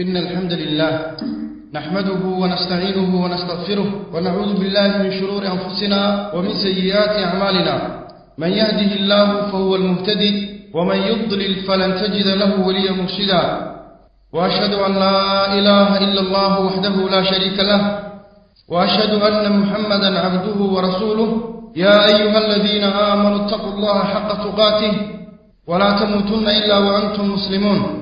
إن الحمد لله نحمده ونستعينه ونستغفره ونعوذ بالله من شرور أنفسنا ومن سيئات أعمالنا. من يهده الله فهو المهتدي ومن يضلل فلن تجد له وليا مرشدا. وأشهد أن لا إله إلا الله وحده لا شريك له. وأشهد أن محمدا عبده ورسوله. يا أيها الذين آمنوا اتقوا الله حق تقاته ولا تموتن إلا وأنتم مسلمون.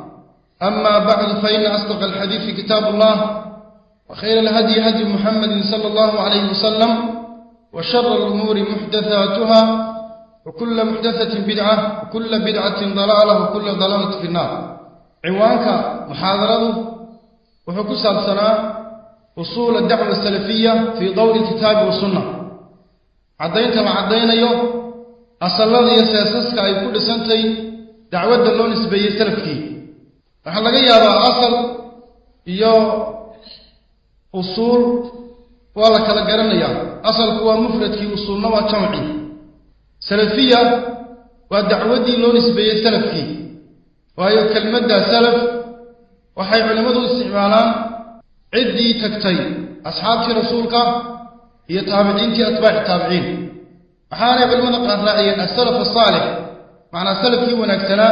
أما بعد فإن أصدق الحديث كتاب الله وخير الهدي هدي محمد صلى الله عليه وسلم وشر الأمور محدثاتها وكل محدثة بدعة وكل بدعة ضلالة وكل ضلالة في النار عنوانك محاضرة وحكوس السنة أصول الدعوة السلفية في ضوء الكتاب والسنة عدين كما عدين يوم أصل الله يساسسك أي كل سنتي دعوة اللون سبيه سلفكي waxaa laga yaabaa asal iyo usuul waa la kala garanayaa. Asalku waa mufradkii usuulna waa jamci. Salafiya waa dacwaddii loo nisbeeyey salafkii. Waayo kelmadda salaf waxay culimmadu isticmaalaan ciddii tagtay asxaabtii rasuulka iyo taabiciintii atbaaci taabiciin. Waxaanay culimmada qaar raaciyeen asalaf asaalix macnaa salafkii wanaagsanaa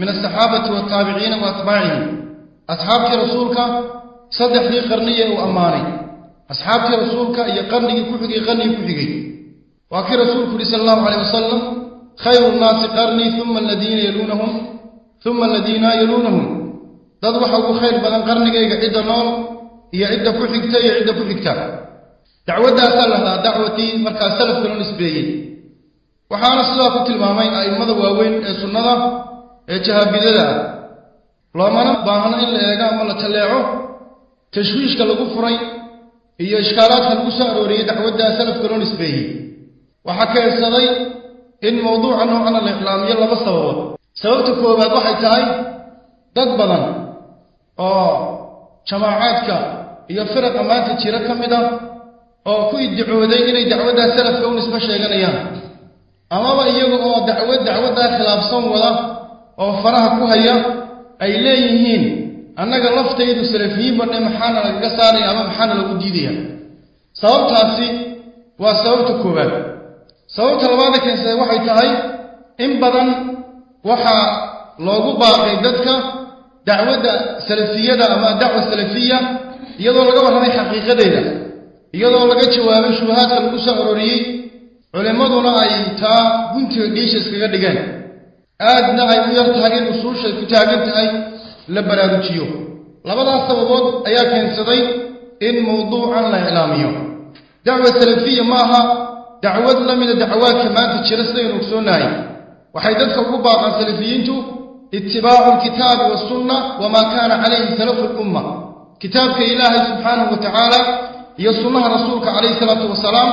min asaxaabati wataabiciina wa atbaacihim asxaabtii rasuulka saddexdii qarniye uu ammaanay asxaabtii rasuulka iyo qarnigii ku xigay qarnigii ku xigay waa kii rasuulku yihi sala allahu calayh wasalam khayru nnaasi qarnii uma aladiina yaluunahum uma aladiina yaluunahum dad waxa ugu khayr badan qarnigayga cidda nool iyo cidda ku xigta iyo cidda ku xigta dacwaddaasaa lahdaa dacwatii markaa salafka loo nisbeeyey waxaana sidaa ku tilmaamay a'immada waaweyn ee sunnada jahaabidada ah loomana baahno in la eego ama la talleeco tashwiishka lagu furay iyo ishkaalaadka lagu soo arooriyey dacwadda salafka loo nisbeeyey. Waxaa keensaday in mawduuca noocana la iclaamiyo laba sababood. Sababta koowaad waxay tahay dad badan oo jamaacaadka iyo firaqa maanta jira ka mid ah oo ku iddicooday inay dacwaddaa salafka u nisbo sheeganayaan. Amaba iyaga oo dacwad dacwaddaa khilaafsan wada oo faraha ku haya ay leeyihiin annaga laftaydu salafiyiin badhe maxaana lagaga saaraya ama maxaana lagu diidaya sababtaasi waa sababta koowaad. Sababta labaada keensaday waxay tahay in badan waxaa loogu baaqay dadka dacwadda salafiyada ama dacwa salafiya iyadoo laga warramay xaqiiqadeeda iyadoo laga jawaabay shubahaadka lagu soo arooriyey culimmaduna ay taa guntiga geesha iskaga dhigeen أدنى أي يرتحقين أصوش الكتابين أي لبرا دوتيو لبدا سببوت أياك ينصدي إن موضوع الله إعلاميو. دعوة سلفية ماها دعوة الله من الدعوات كما تشرسي نكسوناي وحيدتك قباقا سلفيين جو اتباع الكتاب والسنة وما كان عليه سلف الأمة. كتابك إله سبحانه وتعالى هي يسنة رسولك عليه الصلاة والسلام.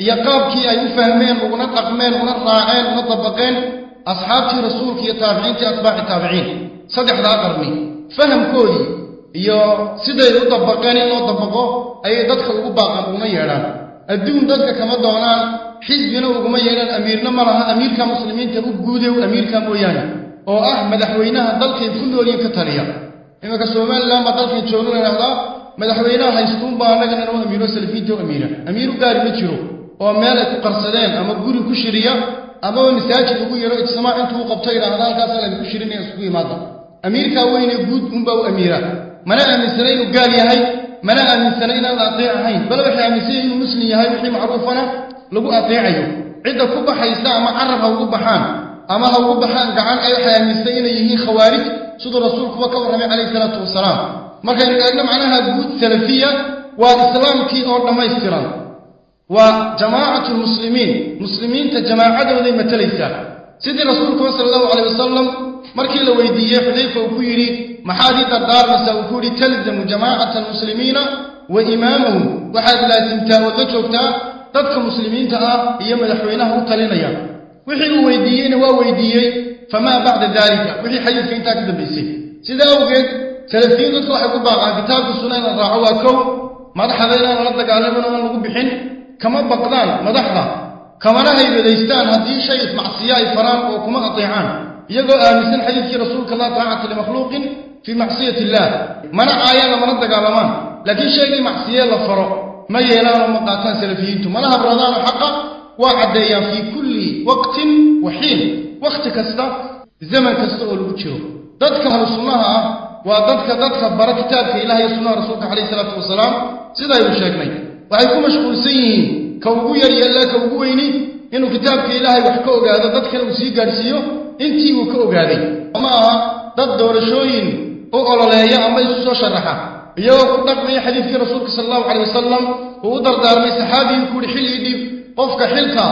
يقابك يا يفهمين ونطقمين ونطاعين ونطبقين ونطبقين. Asxaabtii rasuulka iyo taabiciintii atbaaci taabiciin. Saddexdaa qarni fahamkoodii iyo siday u dabaqeen in loo dabaqo ayay dadka ugu baaqan uguma yeedhaan. Adduun dadka kama doonaan xisbina uguma yeedhaan amiirna ma laha amiirka muslimiinta u guudew amiirka mooyaane oo ah madaxweynaha dalkay ku noolyiin ka taliya. Iminka somalilan baa dalkan joogno la idhahdaa madaxweynaha haystuunbaa annagana noo amiiro salafiinta u amiira. Amiiru gaari ma jiro oo meel ay ku qarsadeen ama guri ku shiriya amaba masaajid ugu yaro ijtimaac intuu qabto yidhaahda halkaasa laydinku shirinaya isugu imaada amiirkaa weyne guud unbaa u amiira. Mana aaminsana inuu gaal yahay mana aaminsana inaan ateec ahayn. Bal waxay aaminsanya inuu muslim yahay wixii macruufana lagu ateecayo cidda ku baxaysa ama carab ha ugu baxaan ama ha ugu baxaan gacan ay waxay aaminsan inay yihiin khawaarij siduu rasuulkuba ka warramay calayhi salaatu wasalaam. Markaynu eegno macnaha guud salafiya waa islaamkii oo dhammaystiran waa jamaacatu lmuslimiin muslimiinta jamaacadooday matalaysaa sidii rasuulkuba sala allahu calayh wasalam markii la weydiiyey xudayfa uu ku yidhi maxaad ii dardaarmaysaa uu ku yidhi talzamu jamaacata almuslimiina wa imaamahum. Waxaad laasimtaa ood la joogtaa dadka muslimiinta ah iyo madaxweynaha u talinaya. Wixii uu weydiiyeyna waa weydiiyey famaa bacda daalika. Wixii xadiidka intaa ka dambaysay sidaa awgeed salafiyiin dadku waxay ku baaqaan kitaabka sunna in la raaco waa kow madaxda inaan lala dagaalamin oo aan lagu bixin kama baqdaan madaxda kamana haybadaystaan haddii shay macsiyo ay faraan oo kuma ateecaan iyagoo aaminsan xadiidkii rasuulka laa taacata limakhluuqin fii macsiyati illaah. Mana caayaan lamana dagaalamaan laakiin shaygii macsiye la faro ma yeelaan oo ma qaataan salafiyiintu. Mana habradaano xaqa waa caddeeyaan fii kulli waqtin wa xiin wakhti kasta zaman kasta oo lagu jiro. Dadka ahlu sunnaha ah waa dadka dadka bara kitaabka ilaah iyo sunnaha rasuulka calayhi salaatu wasalaam sidaynu sheegnay waxay ku mashquulsan yihiin ka ugu yar yeella ka ugu weyni inuu kitaabka ilaahay wax ka ogaado dadkana uu sii gaadhsiiyo intii uu ka ogaaday. Ma aha dad doorashooyin u ololeeya ama isu soo sharaxa. Iyagoo ku dhaqmaya xadiidkii rasuulka sala allahu calay wasalam uu u dardaarmay saxaabigii ku uhi xil ii dhiib qofka xilka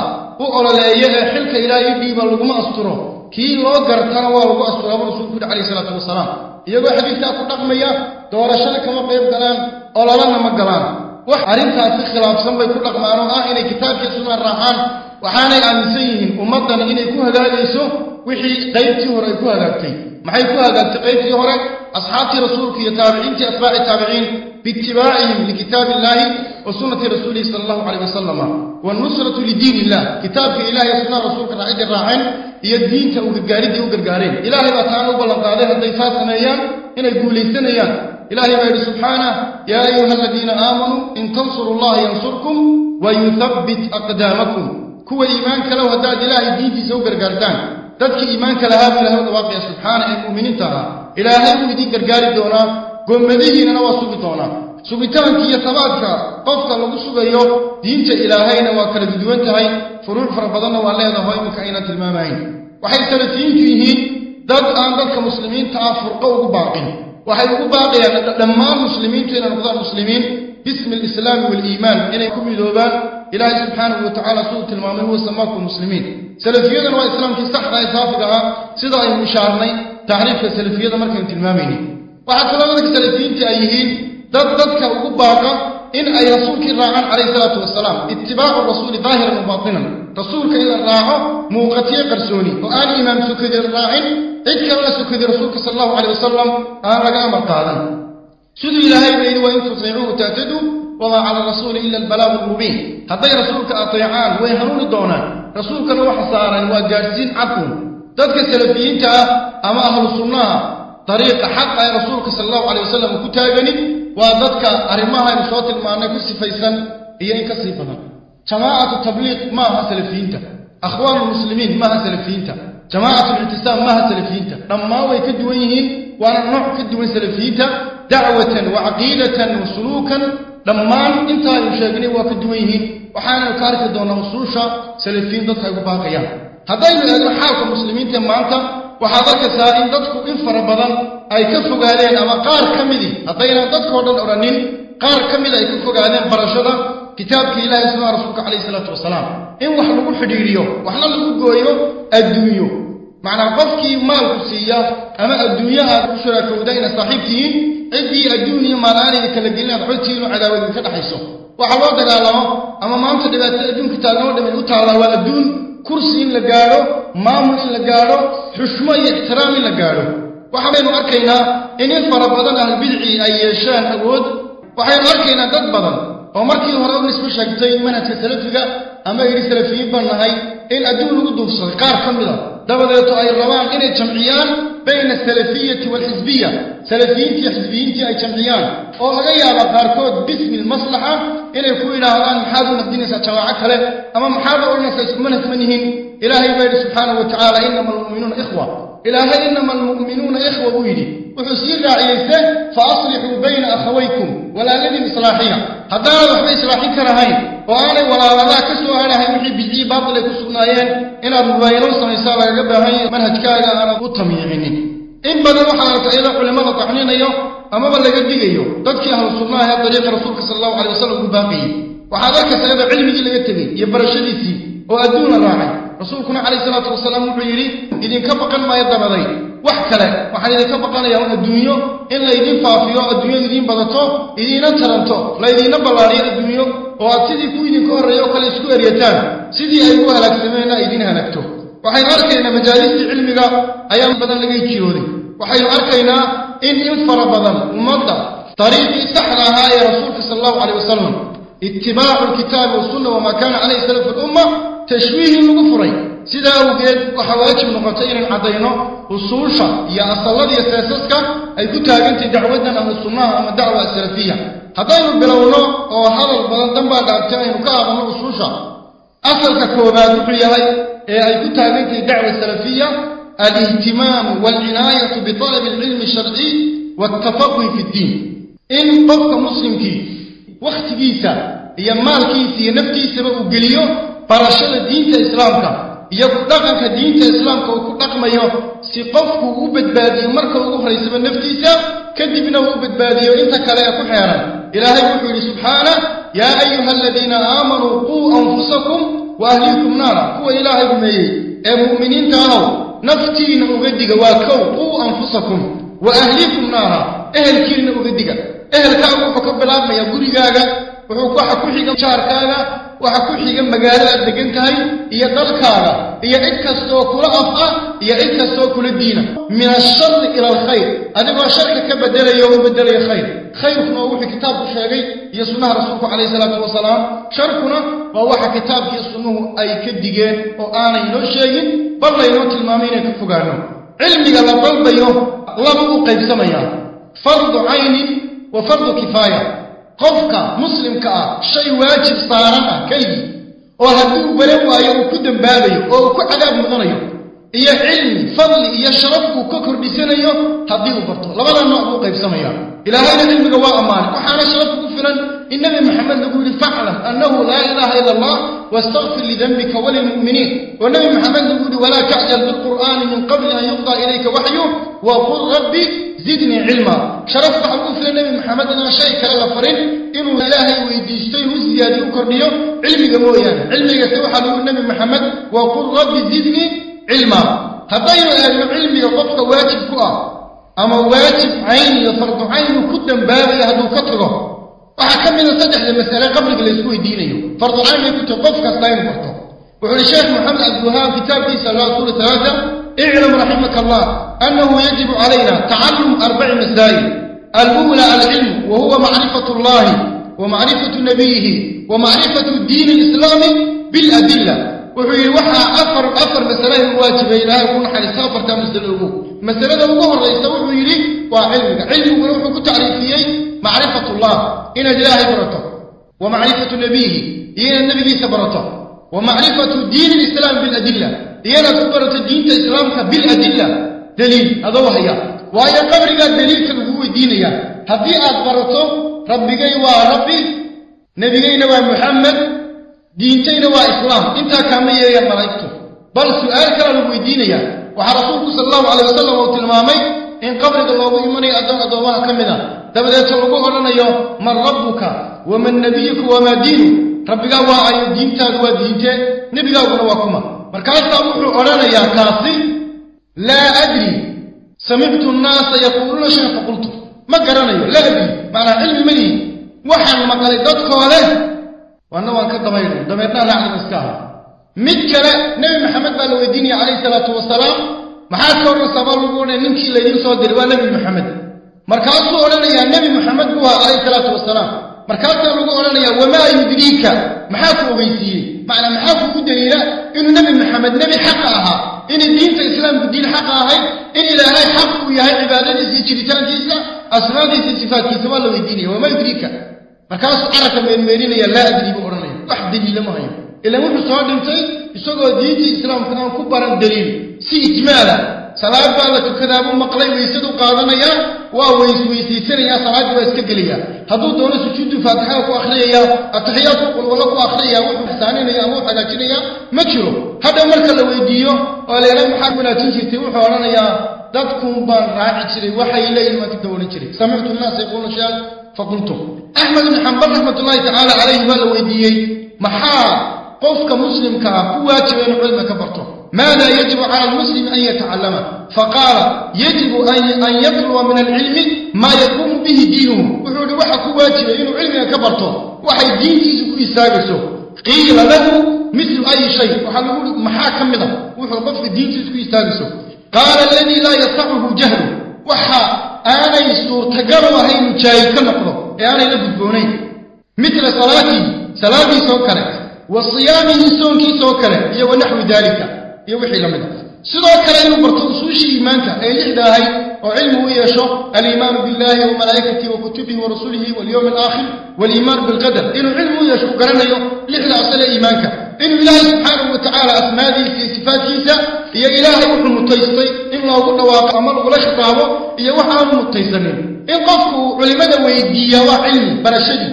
u ololeeya ee xilka ilaah ii dhiiba laguma asturo. Kii loo gartana waa lagu asturaaba rasuulku yidhi calayhi salaatu wasalaam iyagoo xadiidkaa ku dhaqmaya doorashada kama qayb galaan ololana ma galaan wax arrintaasi khilaafsan bay ku dhaqmaan oo ah inay kitaabkii sunna raacaan. Waxaanay aaminsan yihiin ummaddan inay ku hagaagayso wixii qaybtii hore ay ku hagaagtay. Maxay ku hagaagtay qaybtii hore? Asxaabtii rasuulka iyo taabiciintii atbaaci taabiciin biitibaacihim likitaabi illaahi wa sunnati rasuulihi sala allahu calayh wasalama wannusratu lidiin illah kitaabka ilahi iyo sunnaha rasuulka raacidii raaceen iyo diinta u gargaaridii u gargaareen. Ilaahay baa taana u ballanqaaday hadday saa sameeyaan inay guulaysanayaan aamanuu in tansuru allaha yansurkum wa yuthabbit aqdaamakum kuwa iimaanka low haddaad ilaahay diintiisa u gargaartaan dadkii iimaanka lahaa buu ilahay u dhawaaqaya subxaana ee mu'miniinta ahaa ilaahay wuu idin gargaari doonaa gommadihiinana waa sugi doonaa sugitaanka iyo tabaadka qofka lagu sugayo diinta ilaahayna waa kala duwan tahay furuuc fara badanna waa leedahay iminka aynan tilmaamayn waxay salafiyiintu yihiin dad aan dadka muslimiinta ah furqo ugu baaqin waxay ugu baaqayaan dhammaan muslimiintu inay noqdaan muslimiin bismi alislaami waaliimaan inay ku midoobaan ilaahay subxaanahu wa tacala siduu tilmaamay huwa samaakum muslimiin salafiyadana waa islaamkii saxda ee saafiga ah sida aynu ishaarnay tacriifka salafiyada markaynu tilmaamayni waxaa kaloo dadka salafiyiinta ay yihiin dad dadka ugu baaqa in ay rasuulkii raacaan calayhi salaatu wasalaam itibaacu rasuuli daahiran wa baatinan rasuulka in cid kalena sukadii rasuulka sala allahu calay wasalam aan laga amar qaadan. Siduu ilaahay ba yidhi wa in tutiicuuhu tahtaduu wamaa cala rasuuli ila albalaagu almubiin hadday rasuulka ateecaan way hanuuni doonaan. Rasuulkana waxa saaran waa gaadhsiin cadun dadka salafiyiinta ah ama ahlu sunnaha dariiqa xaqa ee rasuulka sala allahu calay wasalam ku taagani waa dadka arrimahaynu soo tilmaannay ku sifaysan iyo in ka sii badan. Jamaacatu tabliiq maaha salafiyiinta. Akhwaan lmuslimiin maaha salafiyiinta jamaacatu lictisaam maaha salafiyiinta. Dhammaan way ka duwan yihiin waana nooc ka duwan salafiyiinta. Dacwatan wa caqiidatan wa suluukan dhammaan intaaynu sheegnay waa ka duwan yihiin. Waxaanaynu ka arki doonnaa usuusha salafiyiin dadka ay ku baaqayaan. Haddaynu eegno xaalka muslimiinta maanta waxaad arkaysaa in dadku in fara badan ay ka fogaadeen ama qaar ka midii haddaynan dadkao dhan odhanin qaar ka mida ay ka fogaadeen barashada kitaabka ilahi sunnaha rasuulka calayhi isalaatu wasalaam in wax lagu xidhiidhiyo waxna lagu gooyo adduunyo. Macnaa qofkii maalku siiya ama adduunyo aad ku shuraakowda ina saaxiib tihiin ciddii adduun iyo maalaaniga kala gelin aad xogtihiinu cadaawadi ka dhaxayso. Waxa loo dagaalamo ama maanta dhibaatada adduunka taagnoo dhamay u taallaa waa adduun kursi in la gaadho maamul in la gaadho xushmo iyo ixtiraam in la gaadho. Waxabaynu arkaynaa in in fara badan ahlbidcii ay yeeshaan awood. Waxaynu arkaynaa dad badan oo markii hore u nisbo sheegtay manhajka salafiga ama yidhi salafiyiin baan nahay in adduun lagu duufsaday qaar ka mida dabadeeto ay rabaan inay jamciyaan bayna asalafiyati waalxisbiya salafiyiintii xisbiyiintii ay jamciyaan oo laga yaaba qaarkood bismi lmaslaxa inay ku yidhaahdaan maxaad u naqdinaysaa jamaaco kale ama maxaad odhanaysaa iskumana siman yihiin ilaahay baa yidhi subxaanahu wa tacaala inama almu'minuuna ikhwa ilaahay inama almu'minuuna ikhwa buu yidhi. Wuxuu sii raaciyeyse fa aslixuu bayna akhawaykum walaaladiin islaaxiya haddaanad waxba islaaxin karahayn oo aanay walaaladaa ka soo hadhahayn wixii bidcii baatil ay ku sugnaayeen inaad mubaayano samaysaa lagaga baahan yahay manhajkaaga aanad u tamyiicinin. In badan waxaa arka iyadoo culimmada tacninayo amaba laga digayo dadkii ahlu sunnaha ee dariiqa rasuulka sala allahu calay wasalam ku baaqayey waxaad arkaysa iyadoo cilmigii laga tegey iyo barashadiisii oo adduun la raacay wasalaam wuxuu yidhi idinka baqan maayo dabaday wax kale waxaan idinka baqanayaa un adduunyo in laydin faafiyo adduunyadu idiin badato idiina taranto laydiina ballaariyo adduunyo oo aad sidii ku idinka horreeya oo kale isku eryataan sidii ay ugu halaagsameenna ay idiin halaagto waxaynu arkaynaa majaalistii cilmiga ayaa badan laga jirooday waxaynu arkaynaa in in fara badan ummadda dariiqii saxda ahaa ee rasuulka sala allahu caleyh wasalam itibaacu lkitaabi wasunna wamaa kaana calayhi salafu lumma tashwiihin lagu furay. Sidaa awgeed waxaa waajib noqotay inaan caddayno usuusha iyo asalladiiyo seesaska ay ku taagantay dacwaddan ama sunnaha ama dacwa asalafiya haddaynu bilowno oo hadal badan danbaa dhaabtay aynu ka aqno usuusha asalka koobaad wuxuu yahay ee ay ku taagantahay dacwa salafiya alihtimaamu waalcinaayatu bitalabi alcilmi alsharciy waatafaquhi fi ddiin in qofka muslimkii wakhtigiisa iyo maalkiisa iyo naftiisaba uu geliyo u badbaadiyo marka ugu horaysaba naftiisa kadibna uu u badbaadiyo inta kale ee ku xeeran ilaahay wuxuu yidhi subxaana yaa ayuha aladiina aamanuu quu anfusakum wa ahliikum naara kuwa ilaahay rumeeyey ee mu'miniinta ahow naftiina uga diga waa kow quu anfusakum wa ahliikum naara ehelkiina uga diga ehelkaagu wuxuu ka bilaabmaya gurigaaga wuxuu waxa ku xiga jaarkaaga waxa ku xiga magaalada degan tahay iyo dalkaaga iyo cid kastoo kula af ah iyo cid kastoo kula diina min ashari ila alkhayr adigoo sharka ka bedelaya oo u bedelaya khayr khayrkuna wuxuu kitaabku sheegay iyo sunnaha rasuulku calayhi salaatu wasalaam sharkuna waa waxa kitaabkiiyo sunnuhu ay ka digeen oo aanay noo sheegin bal laynoo tilmaamay inay ka fogaano cilmiga la dalbayo laba u qaybsamayaa fardu caynin wa fardu kifaaya ah saaran ah keligii oo hadduu baran waayo uu ku dembaabayo oo uu ku cadaab mudanayo iyo cilmi fadli iyo sharaf uu ka kordhisanayo haddii uu barto labada nooc buu qaybsamaya ilaahayna cilmiga waa ammaanay waxaana sharaf ugu filan in nebi maxamed lagu yidhi faclam annahu laa ilaaha ila allah wastakfir lidembika walilmu'miniin oo nebi maxamed lagu yidhi walaa tacjal bilqur'aani min qabli an yuqdaa ilayka waxyu waqul rabbi zidnii cilma sharaf waxa ugu filan nebi maxamed inaan shay kale la farin inuu ilaahay weydiisto inuu siyaadiyo u kordhiyo cilmiga mooyaane علما. هذين أهل العلم يقفوا واجب كوا أما واجب عين يفرض عين قدام باب هذو كثره وحكم نتضح للمسألة قبل الأسبوع الديني أيوه. فرض عين يتوقف كاين فرضه وعلى الشيخ محمد عبد الوهاب كتاب في سورة ثلاثة اعلم رحمك الله أنه يجب علينا تعلم أربع مسائل. الأولى العلم وهو معرفة الله ومعرفة نبيه ومعرفة الدين الإسلامي بالأدلة. وحي وحى أفر أفر مسألة الواجب إلى يكون حديث أفر تام مسألة مسألة أبوه الرئيس وحي لي وعلمك. علم وروحك تعريفيي معرفة الله. إن إله برته. ومعرفة نبيه. إن النبي سبرته ومعرفة دين الإسلام بالأدلة. iyana ku barato diinta islaamka biladilla daliil adoo haya waayo qabrigaa daliilka lagu weydiinaya haddii aad barato rabbigay waa kaama yeeyaan malaa'igtu bal su'aal kala lagu weydiinaya waxaa rasuulku sala allahu calayh wasalam uu tilmaamay in qabriga loogu imanayo addoon addoomaha ka mid a dabadeeto lagu odhanayo man rabbuka waman nebiyuka wamaa diinu rabbigaa waa ayo diintaadu waa diinte nebigaaguna waa kuma markaasaa wuxuu odhanayaa kaasi laa adri samictu nnaasa yaquuluuna shay faqultu ma garanayo laa adri macnaa cilmi malihi waxaan maqlay dadkoo leh waana waan ka dabayno dabeednaa raacdan iska aha mid kale nebi maxamed baa la weydiinaya calayhi salaatu wasalaam maxaad ka odhanaysaa baa lagu odhanaya ninkii laydiin soo diray waa nebi maxamed. Markaasuu odhanayaa nebi maxamed buu ahaa calayhi salaatu wasalaam markaasaa lagu odhanayaa wamaa yudriika maxaa ku ogeysiiyey? Macnaa maxaa kugu daliila? Inuu nebi maxamed nebi xaqa ahaa. Inay diinta islaamku diin xaqa ahayd in ilaahay xaq uu yahay cibaadadiisa iyo jiritaankiisa asmaadiisa iyo sifaatkiisa waa la weydiinaya wamaa yudriika markaasuu carabka meermeerinaya laa adrii buu odhanaya wax daliila ma hayo. Ilaan wuxuu soo dhintay isagoo diintii islaamka aan ku baran daliil. Si ijmaala salaad baa la tukadaa buu maqlay weysadu qaadanayaa waa weys weysaysanaya salaaddii waa iska gelaya hadduu doono sujuudu faatixada ku akhriyaya ataxiyaadku qulwallo ku akhriyaya wuxuu ixsaaninaya ama u hagaajinaya ma jiro. Hadha marka la weydiiyo oo leela maxaad wanaajin jirtay wuxuu odhanayaa dadkuun baan raaci jiray waxay leeyihiin waan ka dawalan jiray. Samictu nnaasa yaquuluna shay-an فقلت أحمد بن حنبل رحمة الله تعالى عليه ولا ويديه محا قفك مسلم كهو واجبين علم كبرته ما لا يجب على المسلم أن يتعلمه فقال يجب أن أن يبلغ من العلم ما يقوم به دينه. وحول واحد كو واجبين علم كبرته وحي دين يسوي قيل له مثل أي شيء. وحنقول محاكم منه وحول قفك دين يسوي قال الذي لا يسعه جهله. وحا aanay suurtagalu ahayn jaahil ka noqdo ee aanay la gudboonayn mila salaatii salaadiisoo kale wa siyaamihi soonkiisoo kale iyo wa naxwi daalika iyo wixii la mid a sidoo kale inuu barto usuushii iimaanka ee lixda ahayd oo cilmi u yeesho aliimaanu billahi wa malaa'ikatihi wa kutubihi wa rasulihi walyowmi alaakhir waaliimaan bilqadar inuu cilmi u yeesho u garanayo lixda asale iimaanka إن الله سبحانه وتعالى أسماده في صفاته هي إله وحن متيسطي إن الله قلنا واقع أمره ولا شطابه هي وحن متيسطي. إن قفك علماء ويدية وعلم برشدي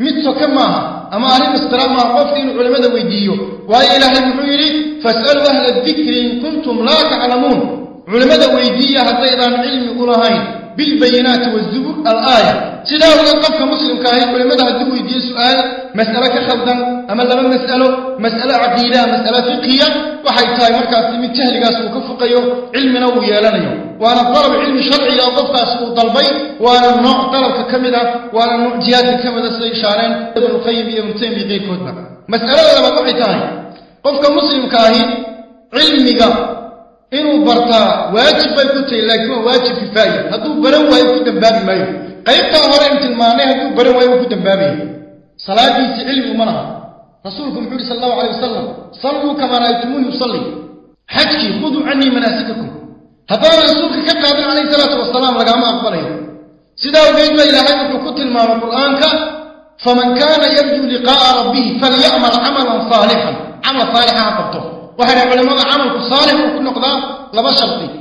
متو كماها أما أعلم السلام مع قفك علماء ويدية. وهي إله المحيري فاسألوا أهل الذكر إن كنتم لا تعلمون. علماء ويدية هذا أيضا علم أولهين بالبينات والزبر. الآية. سلاه لقفك مسلم كاهي. كل مدى عدوه يدي سؤال؟ مسألة كخلطا أما لما نسأله؟ مسألة عقيدة مسألة فقهية. وحيثاي مركز من تهل قاسه وكفقه علم نوية لنا يوم. وأنا طلب علم شرعي لقفك أسوء طلبين. وأنا نوع طلب كاملة وأنا نوع جهاد كاملة سيشارين ابن رفيم ابن تيم يدي كودنا. مسألة لما طبعي تاهي قفك مسلم كاهي. علمي قاسه إنه برتا واجب يكون إلا كما واجب كفاية هذا برو واجب يكون دباب ما يو قيطة هرة أنت المانع هذا برو واجب يكون دباب صلاة بنت علم منا رسولكم محمد صلى الله عليه وسلم صلوا كما رأيتموني يصلي حجك خذوا عني مناسككم. هذا رسولك كفى هذا عليه الصلاة والسلام رقع ما أقبله سيدا وقيد ما إلى حجك وكتل ما القرآن فمن كان يرجو لقاء ربه فليعمل عملا صالحا. عمل صالحا عقبته وحنا علماء عمل صالح وكل نقطة فيه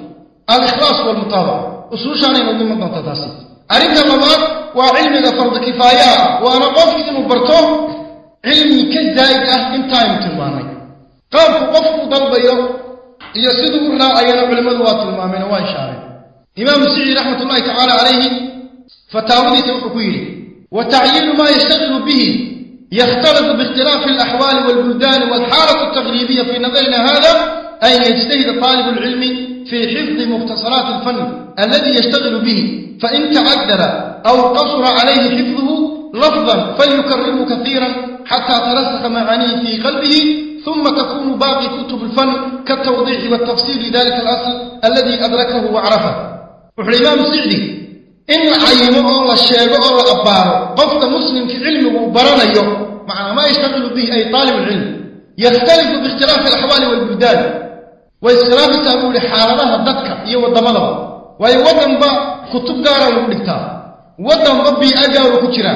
الإخلاص والمتابعة. أسوش أنا يقول لهم أنت تاسي أريد لبات وعلم إذا فرض كفاية. وأنا قف إذا نبرتو علمي كزايد أهل إنتا يمتلماني قف قف وضلب إيو يسيدو الرا أينا علماء ذوات المامين وإن شاري إمام السعي رحمة الله تعالى عليه. فتاوذي تنقويري وتعيين ما يشتغل به. يختلط باختلاف الأحوال والبلدان والحالة التغريبية في نظرنا هذا أن يجتهد طالب العلم في حفظ مختصرات الفن الذي يشتغل به فإن تعذر أو قصر عليه حفظه لفظا فليكرمه كثيرا حتى ترسخ معانيه في قلبه ثم تكون باقي كتب الفن كالتوضيح والتفصيل لذلك الأصل الذي أدركه وعرفه. الإمام السعدي إن عيمه الله الشيء الله أباره قفت مسلم في علمه برنيه مع ما يشتغل به أي طالب العلم. يختلف باختلاف الأحوال والبلدان. واختلاف تقول حالها الدكة هي وهي وضن با كتب دارا ولكتاب وضن ربي أجا وكترا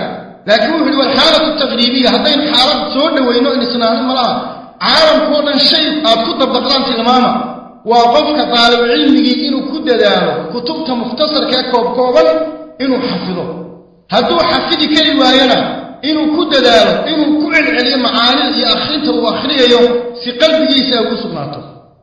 لكن هو الحالة التغريبية. هذين حالة سودة وينو إن سنان ملاها caalamkao dhan shay aad ku dabdaqdaan tilmaama وقفك طالب علمي إنه كده داره كتبت مختصر كأكوب كوبل إنه حفظه هدو حفظي كلمة واينا إنه كده داره إنه كعل علي معاني يا أخي انت يوم في قلبي يساوي سبناته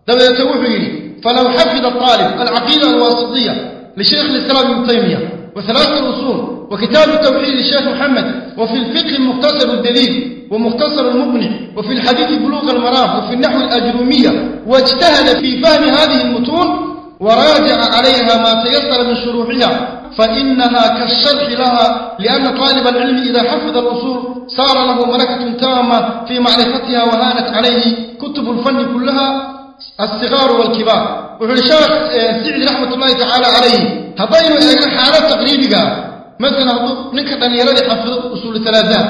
ده يتوحيني فلو حفظ الطالب العقيدة الواسطية لشيخ الإسلام المطيمية وثلاثة أصول وكتاب التوحيد للشيخ محمد وفي الفقه مختصر الدليل ومختصر المقنع وفي الحديث بلوغ المرام وفي النحو الأجرومية واجتهد في فهم هذه المتون وراجع عليها ما تيسر من شروحها فإنها كالشرح لها لأن طالب العلم إذا حفظ الأصول صار له ملكة تامة في معرفتها وهانت عليه كتب الفن كلها الصغار والكبار. وحشاك سعد رحمة الله تعالى عليه هضينوا إلى حالة تقريبك مثلا نكت أن يرد حفظ أصول ثلاثات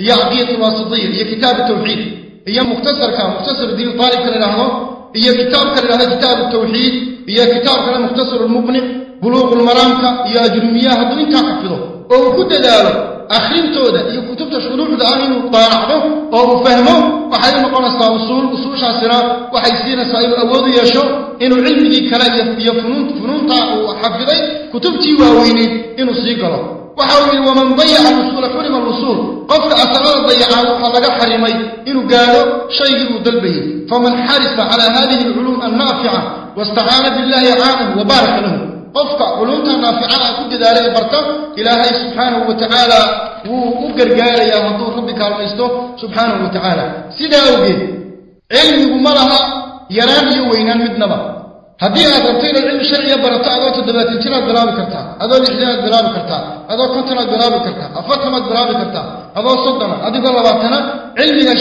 هي عقيدة الواسطية هي كتاب التوحيد. هي مختصر كان مختصر دين طالب كان له. هي كتاب كان له كتاب التوحيد. هي كتاب كان مختصر المقنع بلوغ المرام هي أجرمية هذا انت حفظه. أو كد داله أخيم تودا يكتب تشهدون حد أمين طارحه أو فهمه وحيد المقام أصلاب الصور أصول شعصرة وحيسين أصلاب الأوض يشو إن العلم دي كلا يفنون فنون طاع وحفظي كتب تي واويني إن وحاولي ومن ضيع الوصول حرم الوصول. قفل أسرار ضيعه وحضق حرمي إنه قاله شيء ودلبه فمن حارس على هذه العلوم النافعة واستعان بالله عام وبارك له. Qofka culumta naaficada ku dadaalay ee barta ilaahay subxaanahu wa tacaala wuu u gargaarayaa hadduu rabbi kaalmaysto subxaanahu wa tacaala sidaa awgeed cilmigu ma laha yaraan iyo weynaan midnaba haddii aad rabto inaad cilmi sharciga barato adoo toddobaatan jiraad bilaabi kartaa adoo lixdanaad bilaabi kartaa adoo kontonaad bilaabi kartaa afartanaad bilaabi kartaa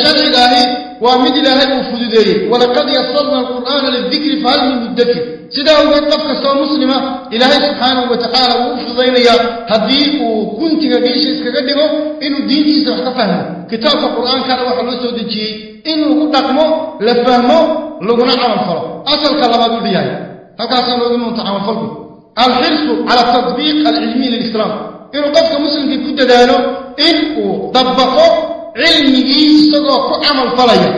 sharciga ahi waa mid ilaahay uu fududeeyey walaqad yasarna alqur'aana lidikri fahal min mudakir sidaa awgeed qof kastoo muslima ilaahay subxaanahu wa tacaala wuu u fududaynayaa haddii uu guntiga dhiisha iskaga dhigo inuu diintiisa wax ka fahmo kitaabka qur'aankana waxaa loo soo dejiyey in lagu dhaqmo la fahmo laguna camal falo asalka labaad wuxuu yahay halkaasaa noogu imunta camalfalku alxirsu cala tatbiiq alcilmiy lilislaam inuu qofka muslimkii ku dadaalo in uu dabaqo cilmigii isagoo ku camal falaya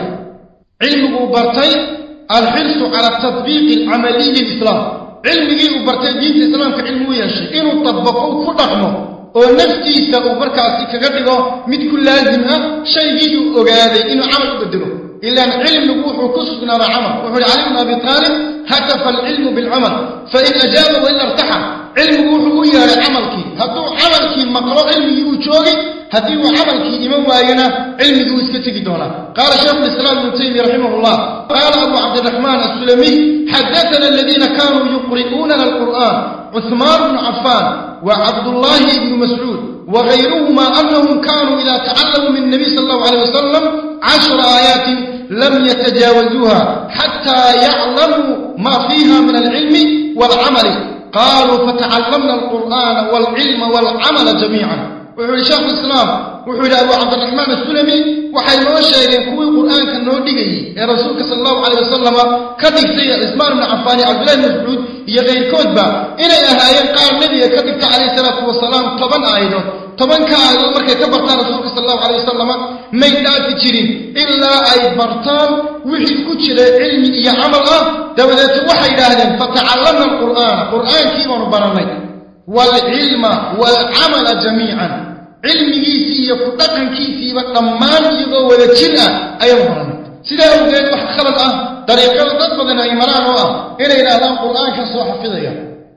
cilmiguu bartay alxirsu cala tatbiiqi alcamaliy lilislaam cilmigii uu bartay diinta islaamka cilmi u yeeshay inuu dabaqo ku dhaqmo oo naftiisa uu markaasi kaga dhigo mid ku laazim ah shaygii uu ogaaday inuu camal u bedelo cilmigu wuxuu ku sugnaada camal wuxuu hi cali bn abi aalib hatafa alcilmu bilcamal fain ajaaba waila irtaxa علمه وحقه يا لعملك هدو عملك مقرأ علمه وجوهي هدو عملك إمام واينا علمه وسكتك دولا قال الشيخ الإسلام المتيمي رحمه الله قال أبو عبد الرحمن السلمي حدثنا الذين كانوا يقرؤون القرآن عثمان بن عفان وعبد الله بن مسعود وغيرهما أنهم كانوا إذا تعلموا من النبي صلى الله عليه وسلم عشر آيات لم يتجاوزوها حتى يعلموا ما فيها من العلم والعمل قالوا فتعلمنا القرآن والعلم والعمل جميعا. وحول شاف الإسلام وحول أبو عبد الرحمن السلمي وحيما وشعر يكوي القرآن كأنه دقي رسولك صلى الله عليه وسلم كتب سيئة إسمار بن عفاني عبد الله المسعود يغير كتبة إلى أهاية قال النبي كتبت عليه الصلاة والسلام طبعا عينه طبعا كأهل المركة كبرتها رسولك صلى الله عليه وسلم. Wixii ku jira cilmi iyo camal ah dabadeeto waxay yidhaahdeen fatacallamna alqur'aana qur'aankii baanu barannay waalcilma waalcamala jamiican cilmigiisii iyo ku dhaqankiisiiba dhammaan iyagoo wada jir ah ayaan baranay sidaa awgeed wax khalad ah dariiqada dad badan ay maraan oo ah inay yidhaahdaan qur'aanka soo xafidaya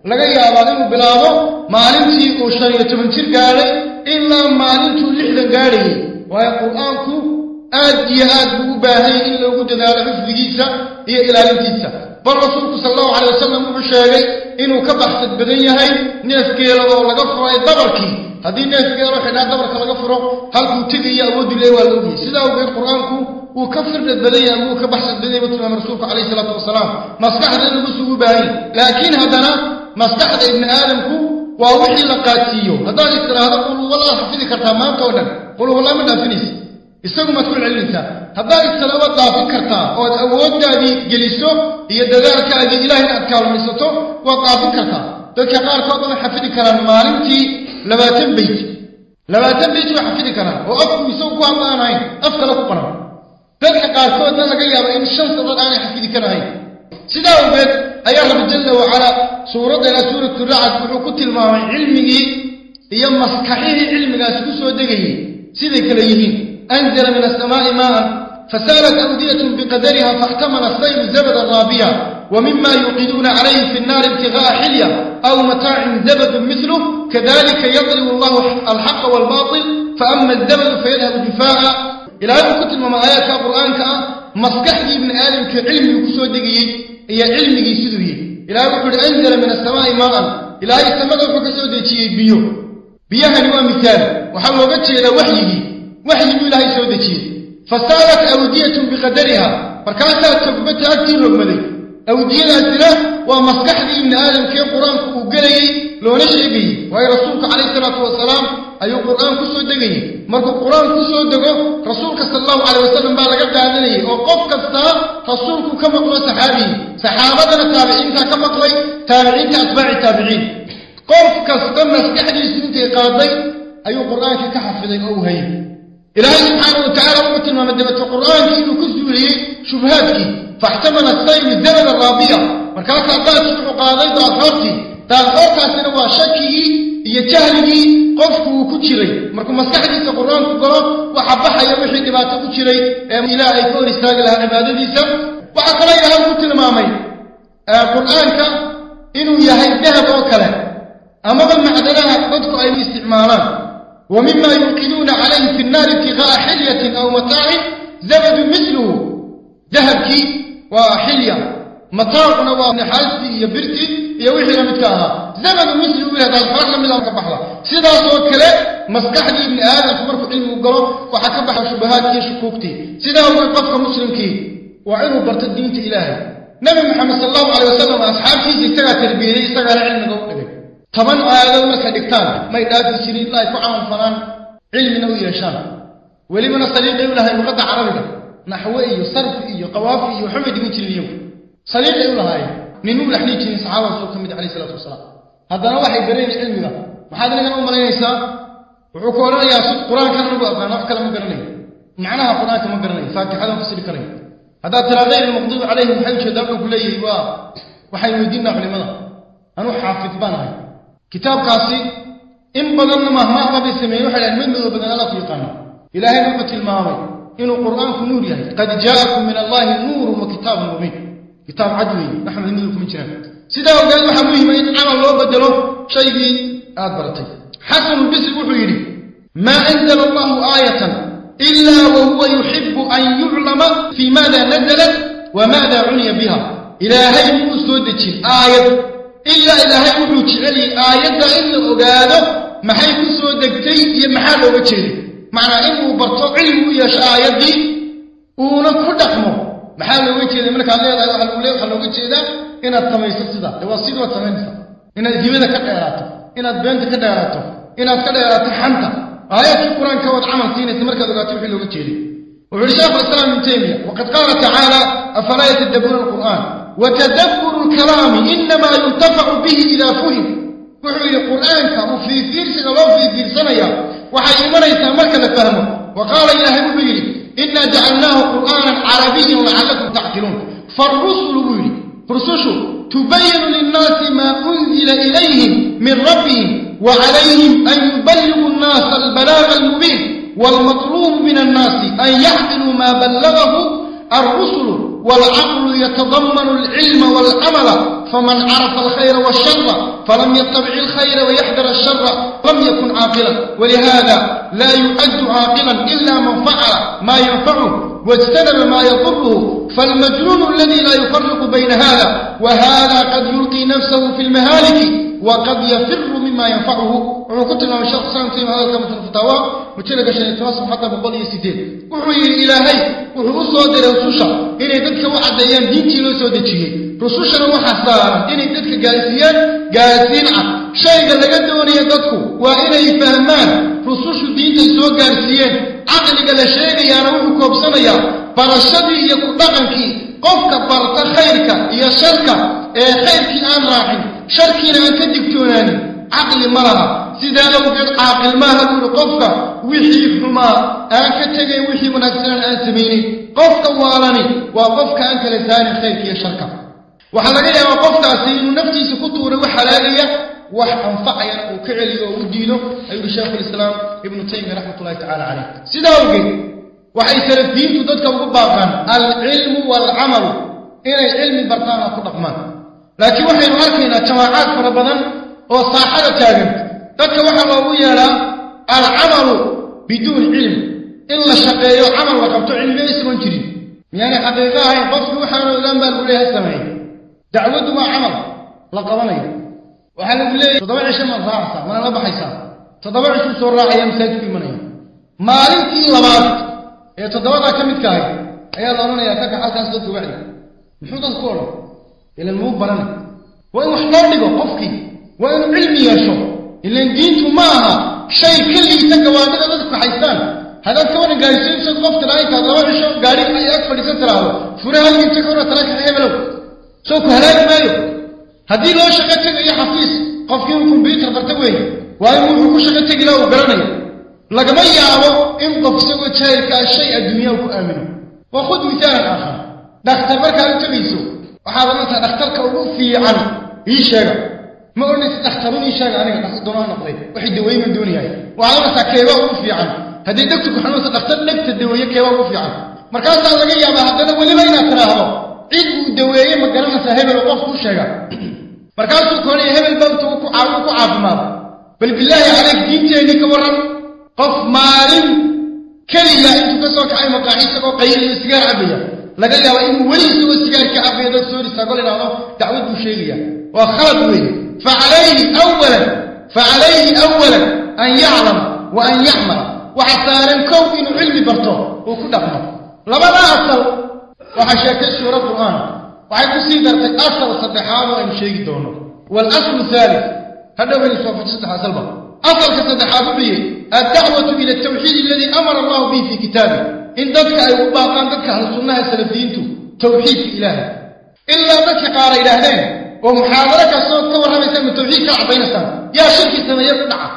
laga yaabaa inuu bilaabo maalintii uu shan iyo toban jir gaadhay ilaa maalintuu lixdan gaadhayay iyo ilaalintiisa bal rasuulku sal allahu calay wasalam wuxuu sheegay inuu ka baxsad badan yahay neefgeela oo laga furay dabarkii haddii neefgeelo xidhaa dabarka laga furo halkuu tegayo awooddu le waa la ogyahay sidaa awgeed qur-aanku wuu ka firdhad badan yahay wuu ka baxsad badan yahay buu tilmaamay rasuulku calayhi salaatu wasalaam maskaxda lagu sugu baahanya laakiin haddana maskaxda ibni aadamku waa wixii la qaadsiiyo haddaad is tiraahdo quluwalaad xafidi kartaa maanta oo dhan quluwalaa ma dhaafinaysa isagu maad ku celinaysaa haddaad isalabaad dhaafin kartaa ood awooddaadii geliso iyo dadaalkaadii ilaahay aad kaalmaysato waad dhaafin kartaa dadka qaarkood way xafidi karaan maalintii labaatan beyt labaatan beyt way xafidi karaan oo afku isagu ku hadla aan ahayn af kale ku qoran dadka qaarkoodna laga yaaba in shan sanad aanay xafidi karahayn sidaa awgeed ayaa rabbi jalla wacalaa suuraddeena suuratu racad wuxuu ku tilmaamay cilmigii iyo maskaxihii cilmigaasi ku soo degayey kale yihiin أنزل من السماء ماء فسالت أودية بقدرها فاحتمل السيل زبدا رابيا ومما يوقدون عليه في النار ابتغاء حلية أو متاع زبد مثله كذلك يضرب الله الحق والباطل فأما الزبد فيذهب جفاء. إلى أن كتب ما آيات القرآن كأ مسكح ابن آدم كعلم يكسو دقي هي علمي سدوي إلى أن أنزل من السماء ماء إلى أن السماء فكسو دقي بيو. بيها هو مثال وحلوغتش إلى وحيه waxyi buu ilaahay soo dejiyey fasaalat awdiyatun biqadariha markaasaa togbata agtii rogmaday awdiyadaasina waa maskaxdii ibni aadamkee qur-aanku uu gelayey loona sheegayey waayo rasuulka calayhi salaatu wasalaam ayuu qur'aan ku soo degayey markuu qur-aan ku soo dego rasuulka sala allahu calay wasalam baa laga qaadanayay oo qof kastaa rasuulku ka maqlo saxaabiyi saxaabadana taabiciintaa ka maqlay taabiciinta atbaaci taabiciin قف كاستنى سكحدي سنتي قاضي أي قرآن كحفظ أو هي إلهي سبحانه وتعالى أمت ما مدمت القرآن كيف كذبه شبهاتك. فاحتمل الطيب الذنب الرابية. مركات أعطاه سبحانه قاضي بأخرتي تأخرت أسنى وشكه يتهلي قف كتري مركو مسكحدي سقرآن كقرى وحبها يمشي دبات كتري إلهي كوري ساق لها عبادة ديسا. وعقلي لها أمت المامي القرآن آه، إنه يهيدها بوكله أما ما أدلها بدك أي استعمالها ومما يوقدون عليه في النار ابتغاء حلية أو متاع زبد مثله. ذهب كي وحلية. متاع نوى نحاس يبرتي يوحي لمتاها زبد مثله بها ذا الفرق من الكبحرة سيدا توكل مسكح لي ابن آدم خبر في علم القرى وحكبح شبهات كي شكوكتي. سيدا هو القفق مسلم كي. وعلم برت الدين إلهي. نبي محمد صلى الله عليه وسلم أصحاب كي زيتها تربيه يستغل علم قوكتي toban aayadood markay dhigtaan may dhaafi jirin ilaa ay ku camalfalaan cilmina u yeeshaan welibana saliiqay u lahay luqadda carabiga naxwe iyo sarfi iyo qawaafi iyo waxbay dhigan jirin iyagu saliiqay u lahaayeen nin u laxniyi jirin saxaabadaasoo ka mid alayh isalaatu wasalaam haddana waxay bareen cilmiga maxaad inagana u malaynaysaa wuxuu ku odhanayaa qur-aankan anigu aqaan wax kale ma garanayo macnaha qur-aanka ma garanayo faatixadan fasiri karayo haddaad tiraa gayr almaqduubi calayhim waxay ujeedaa wuxuu ku leeyahay waa waxaynu weydiinaa culimada anuu xaafid baan ahay كتاب قاسي إن بدن مهما قد سمي يوحى علم من بدن الله في قانون إلهي نعمة الماوي إن القرآن في نور يعني. قد جاءكم من الله نور وكتاب مبين. كتاب عدلي نحن نملكم من جنات سيدا وقال محمد ما يتعامل الله بدلوا شيء أدبرتي حسن بس وحيري ما أنزل الله آية إلا وهو يحب أن يعلم في ماذا نزلت وماذا عني بها. إلهي مؤسودة آية ogaado maxay ku soo degtay iyo maxaa looga jeeday macnaa inuu barto cilmi u yeesho aayaddii uuna ku dhaqmo maxaa looga jeeday markaad leedahay waxaa looga jeedaa inaad samayso sidaa de waa sidii waad samaynaysaa inaad hibada ka dheeraato inaad beenta ka dheeraato inaad ka dheeraato xanta aayadkii qur-aanka waad camal siinaysa markaad ogaato wixii looga jeeday wuxu uhi sheekhu lislaam ibnu taymiya waqad qaala tacaala afalaa yatadabbuuna alqur'aan وتدبر الكلام إنما ينتفع به إذا فهم. فعل القرآن كرفي في سنة رفي في وفي فرسنا وفي فرسنا وحيمنا يتمرك لفهمه. وقال يا أهل بيلي إنا جعلناه قرآنا عربيا لعلكم تعقلون. فالرسل بيلي فرسوشو تبين للناس ما أنزل إليهم من ربهم وعليهم أن يبلغوا الناس البلاغ المبين والمطلوب من الناس أن يحملوا ما بلغه الرسل. والعقل يتضمن العلم والعمل فمن عرف الخير والشر فلم يتبع الخير ويحذر الشر. لم يكن عاقلا. ولهذا لا يعد عاقلا إلا من فعل ما ينفعه واجتنب ما يضره. فالمجنون الذي لا يفرق بين هذا وهذا قد يلقي نفسه في المهالك وقد يفر مما ينفعه. وكنت لما الشيخ حسام في هذا كما الفتاوى وتلقى شيء يتواصل حتى بقول يسيتين وحوي إلهي. وحو صادر رسوشا إني ذاتك وعد أيام دينتي لو سودتشيه رسوشنا وحسارا إني ذاتك قاسيان قاسين عب شيء قال لك دوني ذاتك وإني فهمان رسوش دينتي سو قاسيان عقل قال شيء يا روح كوبسنا يا برشدي يقول دقنكي قفك برت خيرك يا شركة إيه خيرك آن راحي sharkiina aan ka digtoonaanin caqli ma laha sidaa awgeed caaqil maaha buuri qofka wixii xumaa aan ka tegayn wixii wanaagsanaan aan samaynin qofka waalani waa qofka aan kala saarin khayrka iyo sharka waxaa laga yaabaa qofkaasi inuu naftiisa ku tuuray wax halaagaya wax anfacayana uu ka celiyo oo u diido ayuu shaykhulislaam ibnu taymiya raxmatullahi tacala caleyh sidaa awgeed waxay salafiyiintu dadka ugu baaqaan alcilmu waalcamalu inay cilmi bartaan oo ku dhaqmaan laakiin waxaynu arkaynaa jamaacaad fara badan oo saaxada taagan dadka waxaa loogu yeedhaa alcamalu biduuni cilm in la shaqeeyo camal la qabto cilmiyo isagoon jirin miyaanay xaqiiqo ahayn qofkii waxaana ogaan baa lagu leeyahay sameey dacwaddu waa camal la qabanayo waxaa lagu leeyahay toddoba cisho maad raacaysaa mana la baxaysaa. Toddoba cishuu soo raacaya masaajidku imanaya. Maalintii labaad ee toddobadaa ka midka ahay ayaa la odhanayaa kaka halkaas dadka wacdi muxuu dad ku odhan? Ilan muu baranay waa in wax loo dhigo qofkii waa inuu cilmi yeesho. Ilan diintu ma aha shay ka liita gawaadhida dadku haystaan. Haddaad ka waran gaarisiinsood qof tiraa intaad laba cisho gaadhi ay ag fadhiisan tiraahdo. Fure halginta ka hora soo ku halaagi maayo هذه لا شغلتك يا حفيظ قف يكون بيتر برتوي وهي مو كل شغلتك لو غرني لا كما يابا ان قفسك وشايك شيء الدنيا وكامل وخذ مثال اخر دكتور بركه انت ميسو وهذا انت دكتورك أو في عن هي ما قلني تختاروني شغل أنا دون أنا طيب وحي دوي من دنيا وهذا تكيبه أو في عن هذه دكتور حنا دكتور نكت دوي كيبه أو في عن مركز لا يابا هذا ولي ما ينكرهه عيد دوي ما قالنا صاحب القف شغل markaasuu koonaya hebel baa ku ku caafimaada bal bilaahi caleyk diinteenii ka warran qof maalin keliya intuu ka soo kacay maqaaxi isagoo qayliyo sigaar cabaya laga yaaba inuu weli isagoo sigaarka cabayo dad soo dhisaagol idhaahdo dacwad buu sheegaya waa khalad weeye facalayhi awalan facalayhi awalan an yaclam wa an yacmal waxa saaran kow inuu cilmi barto uu ku dhaqmo labada asal waxaa sheegtay suura qur'aan waxay ku sii dartay asal saddexaad oo aynu sheegi doono waalaslu haalif hadhow baynu soo faji saddex asalba asalka saddexaad yihi addacwatu ila altawxiid aladii amara allahu bihi fii kitaabi in dadka ay u baaqaan dadka ahlu sunnaha salafiyiintu tawxiidka ilaahay ilaa dadka qaara yidhaahdeen oo muxaadaro kastoo ka warramaysa ma tawxiid ka cadaynaysaan yaa shirki sameeye ku dhaca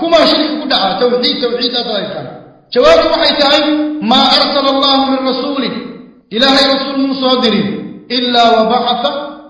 kumaa shirki ku dhaca tawxiid tawxiiddaas haysaan jawaabtu waxay tahay maa arsala allahu min rasuulin ilaahay rasuul muu soo dirin إلا وبعث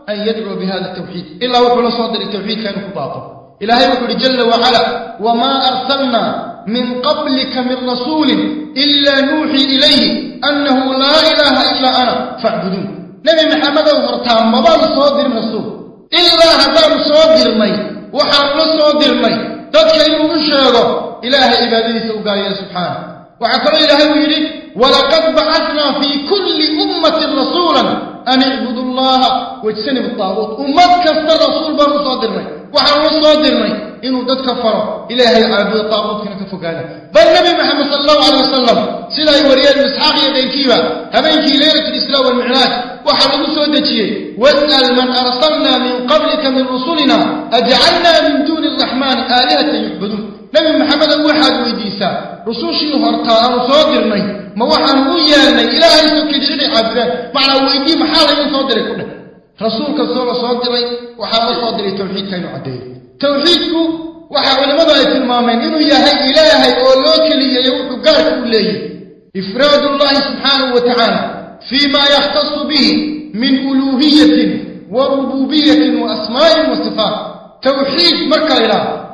أن يدعو بهذا التوحيد. إلا وكل صدر التوحيد كان خطاطه إلهي وكل جل وعلا وما أرسلنا من قبلك من رسول إلا نوحي إليه أنه لا إله إلا أنا فاعبدون نبي محمد ما مبال صدر رسول. إلا هذا صدر مي وحرم صدر مي. تدخل المشاهدة إله إبادي سوقا يا سبحانه. وعقر إلهي ويري ولقد بعثنا في كل أمة رسولا أن اعبدوا الله واجسنوا الطاغوت. أمتك الرسول بره صادر مي وحرم صادر مي. إنه دد كفر إله العبد الطاغوت كنا كفوا قاله. بل نبي محمد صلى الله عليه وسلم سلا يوريه المسحاق يدين كيبا همين كي ليلة الإسلاء والمعناك وحرم صادتي واسأل من أرسلنا من قبلك من رسولنا أجعلنا من دون الرحمن آلهة يعبدون. نبي محمد الوحاد ويديسا رسوشي هرتا وصادر مي ما وحنا ويا لي إلى أن تكذبين عبد ما على ويجي من صادر كنا رسول كسر صادر مي وحنا صادر توحيد كان عدي توحيدك وحنا ما ضايت المامين إنه يا هاي إلى هاي أولوك اللي يوقف قارك ليه إفراد الله سبحانه وتعالى فيما يختص به من ألوهية وربوبية وأسماء وصفات توحيد مركا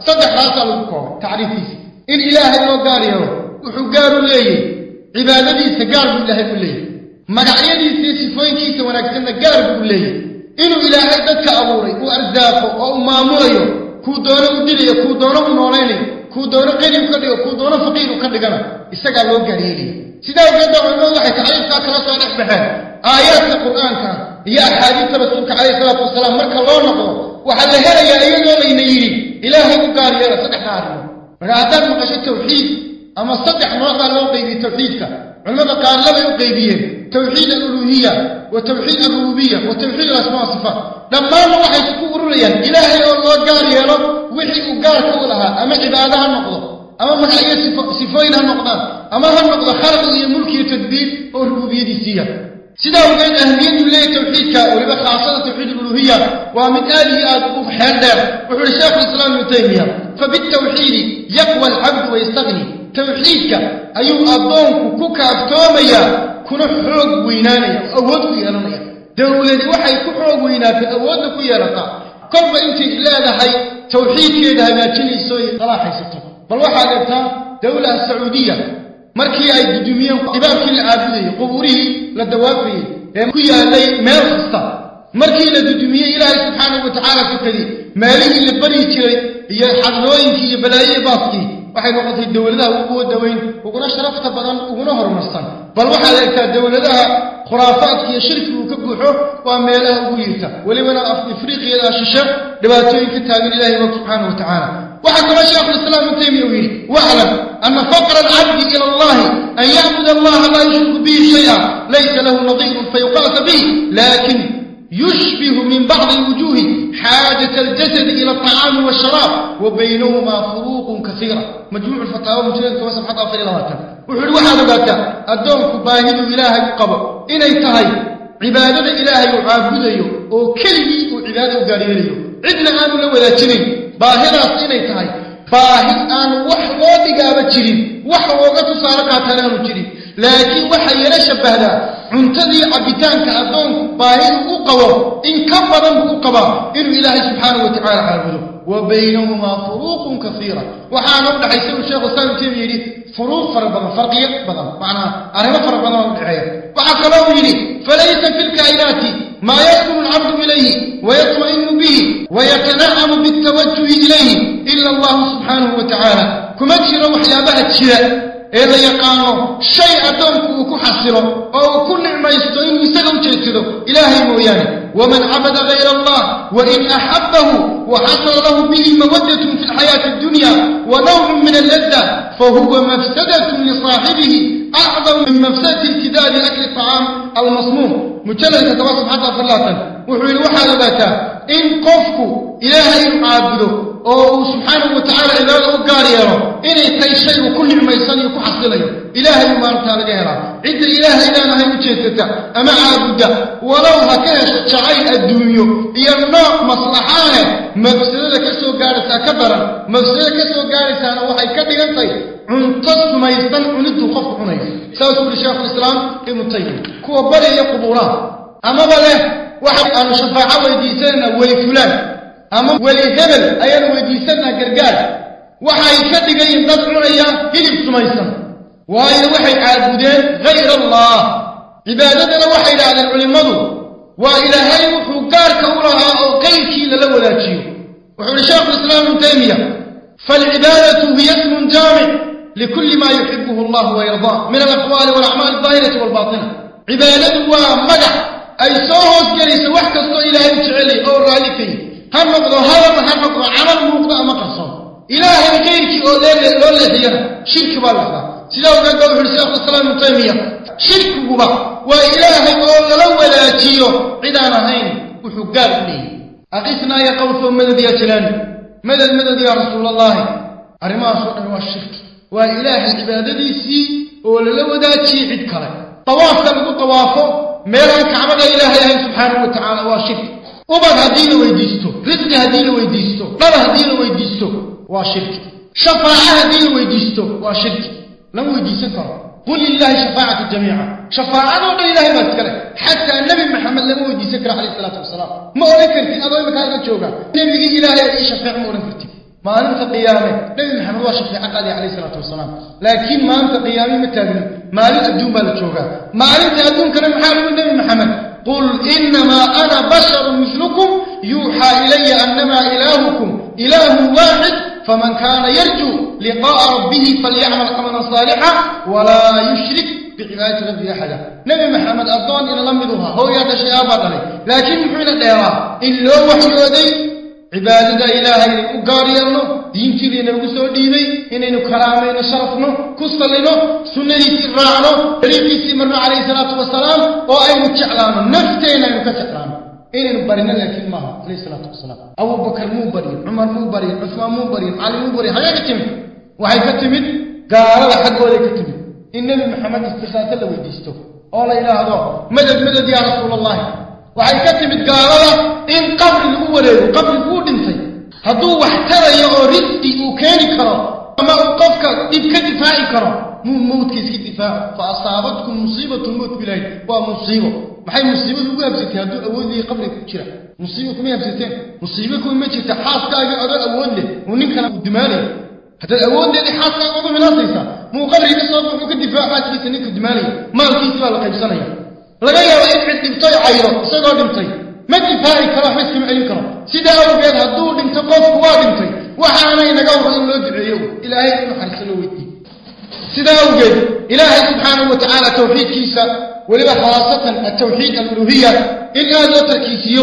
صدق هذا القول تعريفيس إن إلهي لو قاريه وحقاره ليه عبادتي سقاره الله كله مقعيدي سيسفين كيسا ونكسنة قاره كله إنه إلهي ذكى أبوري وأرزاقه وأمامويه كودونا مدليه كودونا مناليني كودونا قيني وكده وكودونا فقير وكده قنا إساقه لو قاريه سيداه قد أعلم الله تعالي ساكرا صالح بها. آيات القرآن كان هي أحاديث رسولك عليه الصلاة والسلام مركة الله نقوم وحل هذا يا أيها الله ينيري إلهي مقاري يا رسالة حارم فهذا مقاش التوحيد أما استطيع مرضى الله قيب التوحيد علماء قال لما يقيبية توحيد الألوهية وتوحيد الربوبية وتوحيد الأسماء الصفات لما مقاش يتكون رؤيا إلهي الله قال يا رب وحي قال كولها أما عبادها النقضة أما مقاش صفينها النقضة أما هالنقضة خلق الملك يتدبير أو ربوبية ديسية سيدا وقيت أهمية لي توحيدك ولبا خاصة توحيد الألوهية ومن آله آدقوم حيالدار وحول الشيخ الإسلام المتهمية فبالتوحيد يقوى العبد ويستغني توحيدك أيو أبونك كوكا أفتوميا كنو حوق وينانيا أوهدك يرانيا دعو الذي وحي كحوق وينانيا أوهدك يا كل ما أنت إلا حي توحيدك إذا ما تنسوي صلاحي ستو بل وحا دولة السعودية markii ay gudumiyeen ibaabkii la caabudayey qubuurihii la dawaafayey ee ku yaalay meel kasta. Markii la dudumiyey ilaahay subxaanahu wa tacaala tukadii meelihii la baryi jiray iyo xadlooyinkii iyo balaayihi baaskii waxay noqotay dowladaha ugu wadaweyn uguna sharafta badan uguna horumarsan. Bal waxaad eegtaa dowladaha khuraafaadka iyo shirki uu ka buuxo waa meelaha ugu liirta welibana af ifriiqiyada shishe dhibaatooyin ka taagan ilahay og subxaanahu wa kaloo sheekhulislaam ibnu taymiya uu yidhi waclam ana faqra alcabdi ila allahi an yacbud allaha laa yushriku bihi shaya laysa lahu nadiirun fayuqaasa bih lakin يشبه من بعض الوجوه حاجة الجسد إلى الطعام والشراب وبينهما فروق كثيرة. مجموع الفتاوى مجلد كما سمحت أفر إلى هاتف. وحل واحد ذاك الدون باهد إلهي قبر إني تهي عبادة إلهي وعابده وكلي وعبادة قاريري عدنا آن لو ذا جنين باهرات إني تهي باهد آن وحوة قابة جرين وحوة تصارقها تلام جرين laakiin waxay yala shabbahdaa cuntadii cabbitaanka addoonku baahidu u qabo in ka badan buu u qabaa inuu ilaahay subxaanahu wa tacaala caabudo wa baynahumaa furuuqun kaiira waxaana u dhaxaysa uu sheekhu islam ibnu yidhi furuuq fara badan farqiyo badan macnaa arrimo fara badan oo u dhexeeya waxaa kaloo uu yidhi falaysa fi lkaa'inaati ما يكون العبد إليه ويطمئن به ويتنعم بالتوجه إليه إلا الله سبحانه وتعالى. كما تشير وحيا بها إذا يقانو شيء أدنك وكحسره أو كل ما يستعين يسلم تيسره إلهي موياني ومن عبد غير الله وإن أحبه وحصل له به مودة في الحياة الدنيا ونوع من اللذة فهو مفسدة لصاحبه أعظم من مفسدة ابتدار أكل الطعام المصموم مجلد تتواصل حتى فلاتا وحوي الوحى لباتا إن قفك إلهي معابده أو سبحانه وتعالى إلهي وقال يرى إن تيشي وكل ما يصني وكحصل له إلهي مبارك على جهرة عند الإله إلهنا هي مجهدتا أما عابدة ولو هكذا شعي الدنيا يرنع ما مفسد لك سو قارسة كبرا مفسد لك سو قارسة أنا وحي كبير طيب عنتص ما يصن عنده خف عنه سوس بالشيخ الإسلام إم الطيب كوبري يقبوله أما بله واحد أنا شفاعة ويديسين ولي فلان أما ولي هبل أيان ويديسنا قرقاد وحا يكتق اي انقطعون ايا هلب سميسا. وهي الوحي عابدين غير الله. عبادتنا وحي لعلى العلمات وإلى هاي وحكار كورها أو قيك للولا تشيو وحول شاق الإسلام تيمية. فالعبادة هي اسم جامع لكل ما يحبه الله ويرضاه من الأقوال والأعمال الظاهرة والباطنة. عبادة ومدح. أي سوهو سكري سوحك الصلاة إلى أنت علي أو الرالي فيه هم نقضوا هذا هم نقضوا عمل موقع مقصة إلهي بكيرك أولي الله ديانا شرك بالله. سلاو قد قبه رسالة الصلاة المتامية شرك قبا وإلهي قول لو لا تيو. عدانا هين. وحقار لي؟ أقسنا يا قوث مدد يا تلان مدد مدد يا رسول الله؟ أرماس أنواع الشرك وإلهي عبادة دي سي. أولي لو دا تي عدك لك طواف لك طوافه ميرانك عمد إلهي سبحانه وتعالى وشرك. وبعد هذين ويديستو ذنبي هذه الويديستو طلب هذه الويديستو واشرك. شفاعة هذه الويديستو وشرك لو ويديستو قل لله شفاعة الجميع شفاعة لله ما ذكر حتى النبي محمد لم يذكر عليه الصلاة والسلام. ما ذكرت أنا ما كان جوجا النبي إلى الله يشفع إيه امور انت ما أنت قيامه النبي محمد هو في عقله عليه الصلاة والسلام. لكن ما أنت قيامي متابعين ما أنت دون بال ما أنت دون كلام حال النبي محمد. قل إنما أنا بشر مثلكم يوحى إلي أنما إلهكم إله واحد فمن كان يرجو لقاء ربه فليعمل عملا صالحا ولا يشرك بقناية ربه أحدا. نبي محمد أرضوان إلى لمدها هو يا تشيابا طلي. لكن حين الإراء إلا وحي لدي عبادة إله أقاري أنه دين تيري نبسو ديني إنه شرفنا نشرفنه كسلنه سنة تراعنه ريكي سمرنا عليه الصلاة والسلام وأي متعلام نفسينا أي اين برينا لكن ما عليه الصلاة والسلام. أبو بكر مو برين عمر مو برين عثمان مو برين علي مو برين هاي كتم وهي كتمت قال لا حق ولا كتم إن محمد استشهد له وديسته اول إلى هذا مدد مدد يا رسول الله. وهي كتمت قال لا إن قبل الأول قبل فودنس هذو واحتر يغردي وكان كرا. ما وقفك دبك دفاعي كرا. مو موت كيس دفاع فأصابتكم مصيبة الموت بلاي ومصيبة. Maxay musiibadu ugu habsatay hadduu awoodayay qabriga ku jira musiibo kumay habsateen musiibo kuma ma jirta xaaskaaga adoo awood leh uu ninkana uu dimaalayo haddaad awooddeedii xaaskaaga uga milaasaysaa muu qabriga soo baxuu ka difaaco xaaskiisa ninka dimaalaya maalkiisi baa la qaybsanaya laga yaabo in cid dhibtoy cayro isagoo dhintay ma difaaci karo waxba iskama celin karo sidaa awgeed hadduu dhinto qofku waa dhintay waxaanay naga waro in loo duceeyo ilaahay u naxariiso loo weydiiye sidaa awgeed ilaahay subxaanahu wa tacaala tawxiidkiisa وليبا خاصة التوحيد الألوهية. إن هذا تركيسي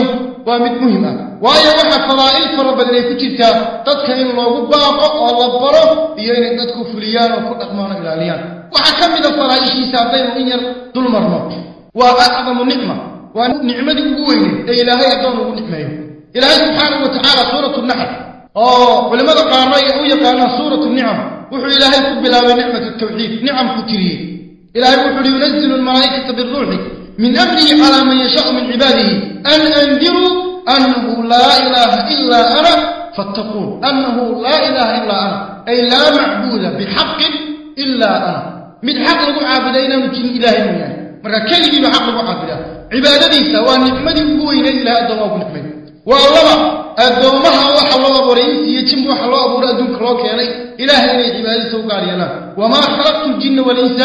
ومد مهمة. وأي وحا فضائل فرب اللي كتبت تدكن الله قبام الله بره بيين تدك فليان وكل أقمان إلاليان وحا كم إذا فضائل حسابين وإن ظلم المرمى وأعظم النعمة ونعمة القوية إيه إلهي أدون النعمة إلهي سبحانه وتعالى سورة النحر آه، ولماذا قال رأي أوي قال سورة النعم. وحو إلهي قبلا ونعمة التوحيد. نعم كتريه إلى يقول ينزل الملائكة بالروح من أمره على من يشاء من عباده. أن أنذروا أنه لا إله إلا أنا فاتقون. أنه لا إله إلا أنا. أي لا معبود بحق إلا أنا. من حق عبادين من اله من يعني. مركل كلمة حق عبادته عبادتي سواء نعمه بوين الا دوام نعمه والله أدومها وحلوه بريس يجم وحلوه بره دون كلوكيني اله من عبادته وما خلقت الجن والإنس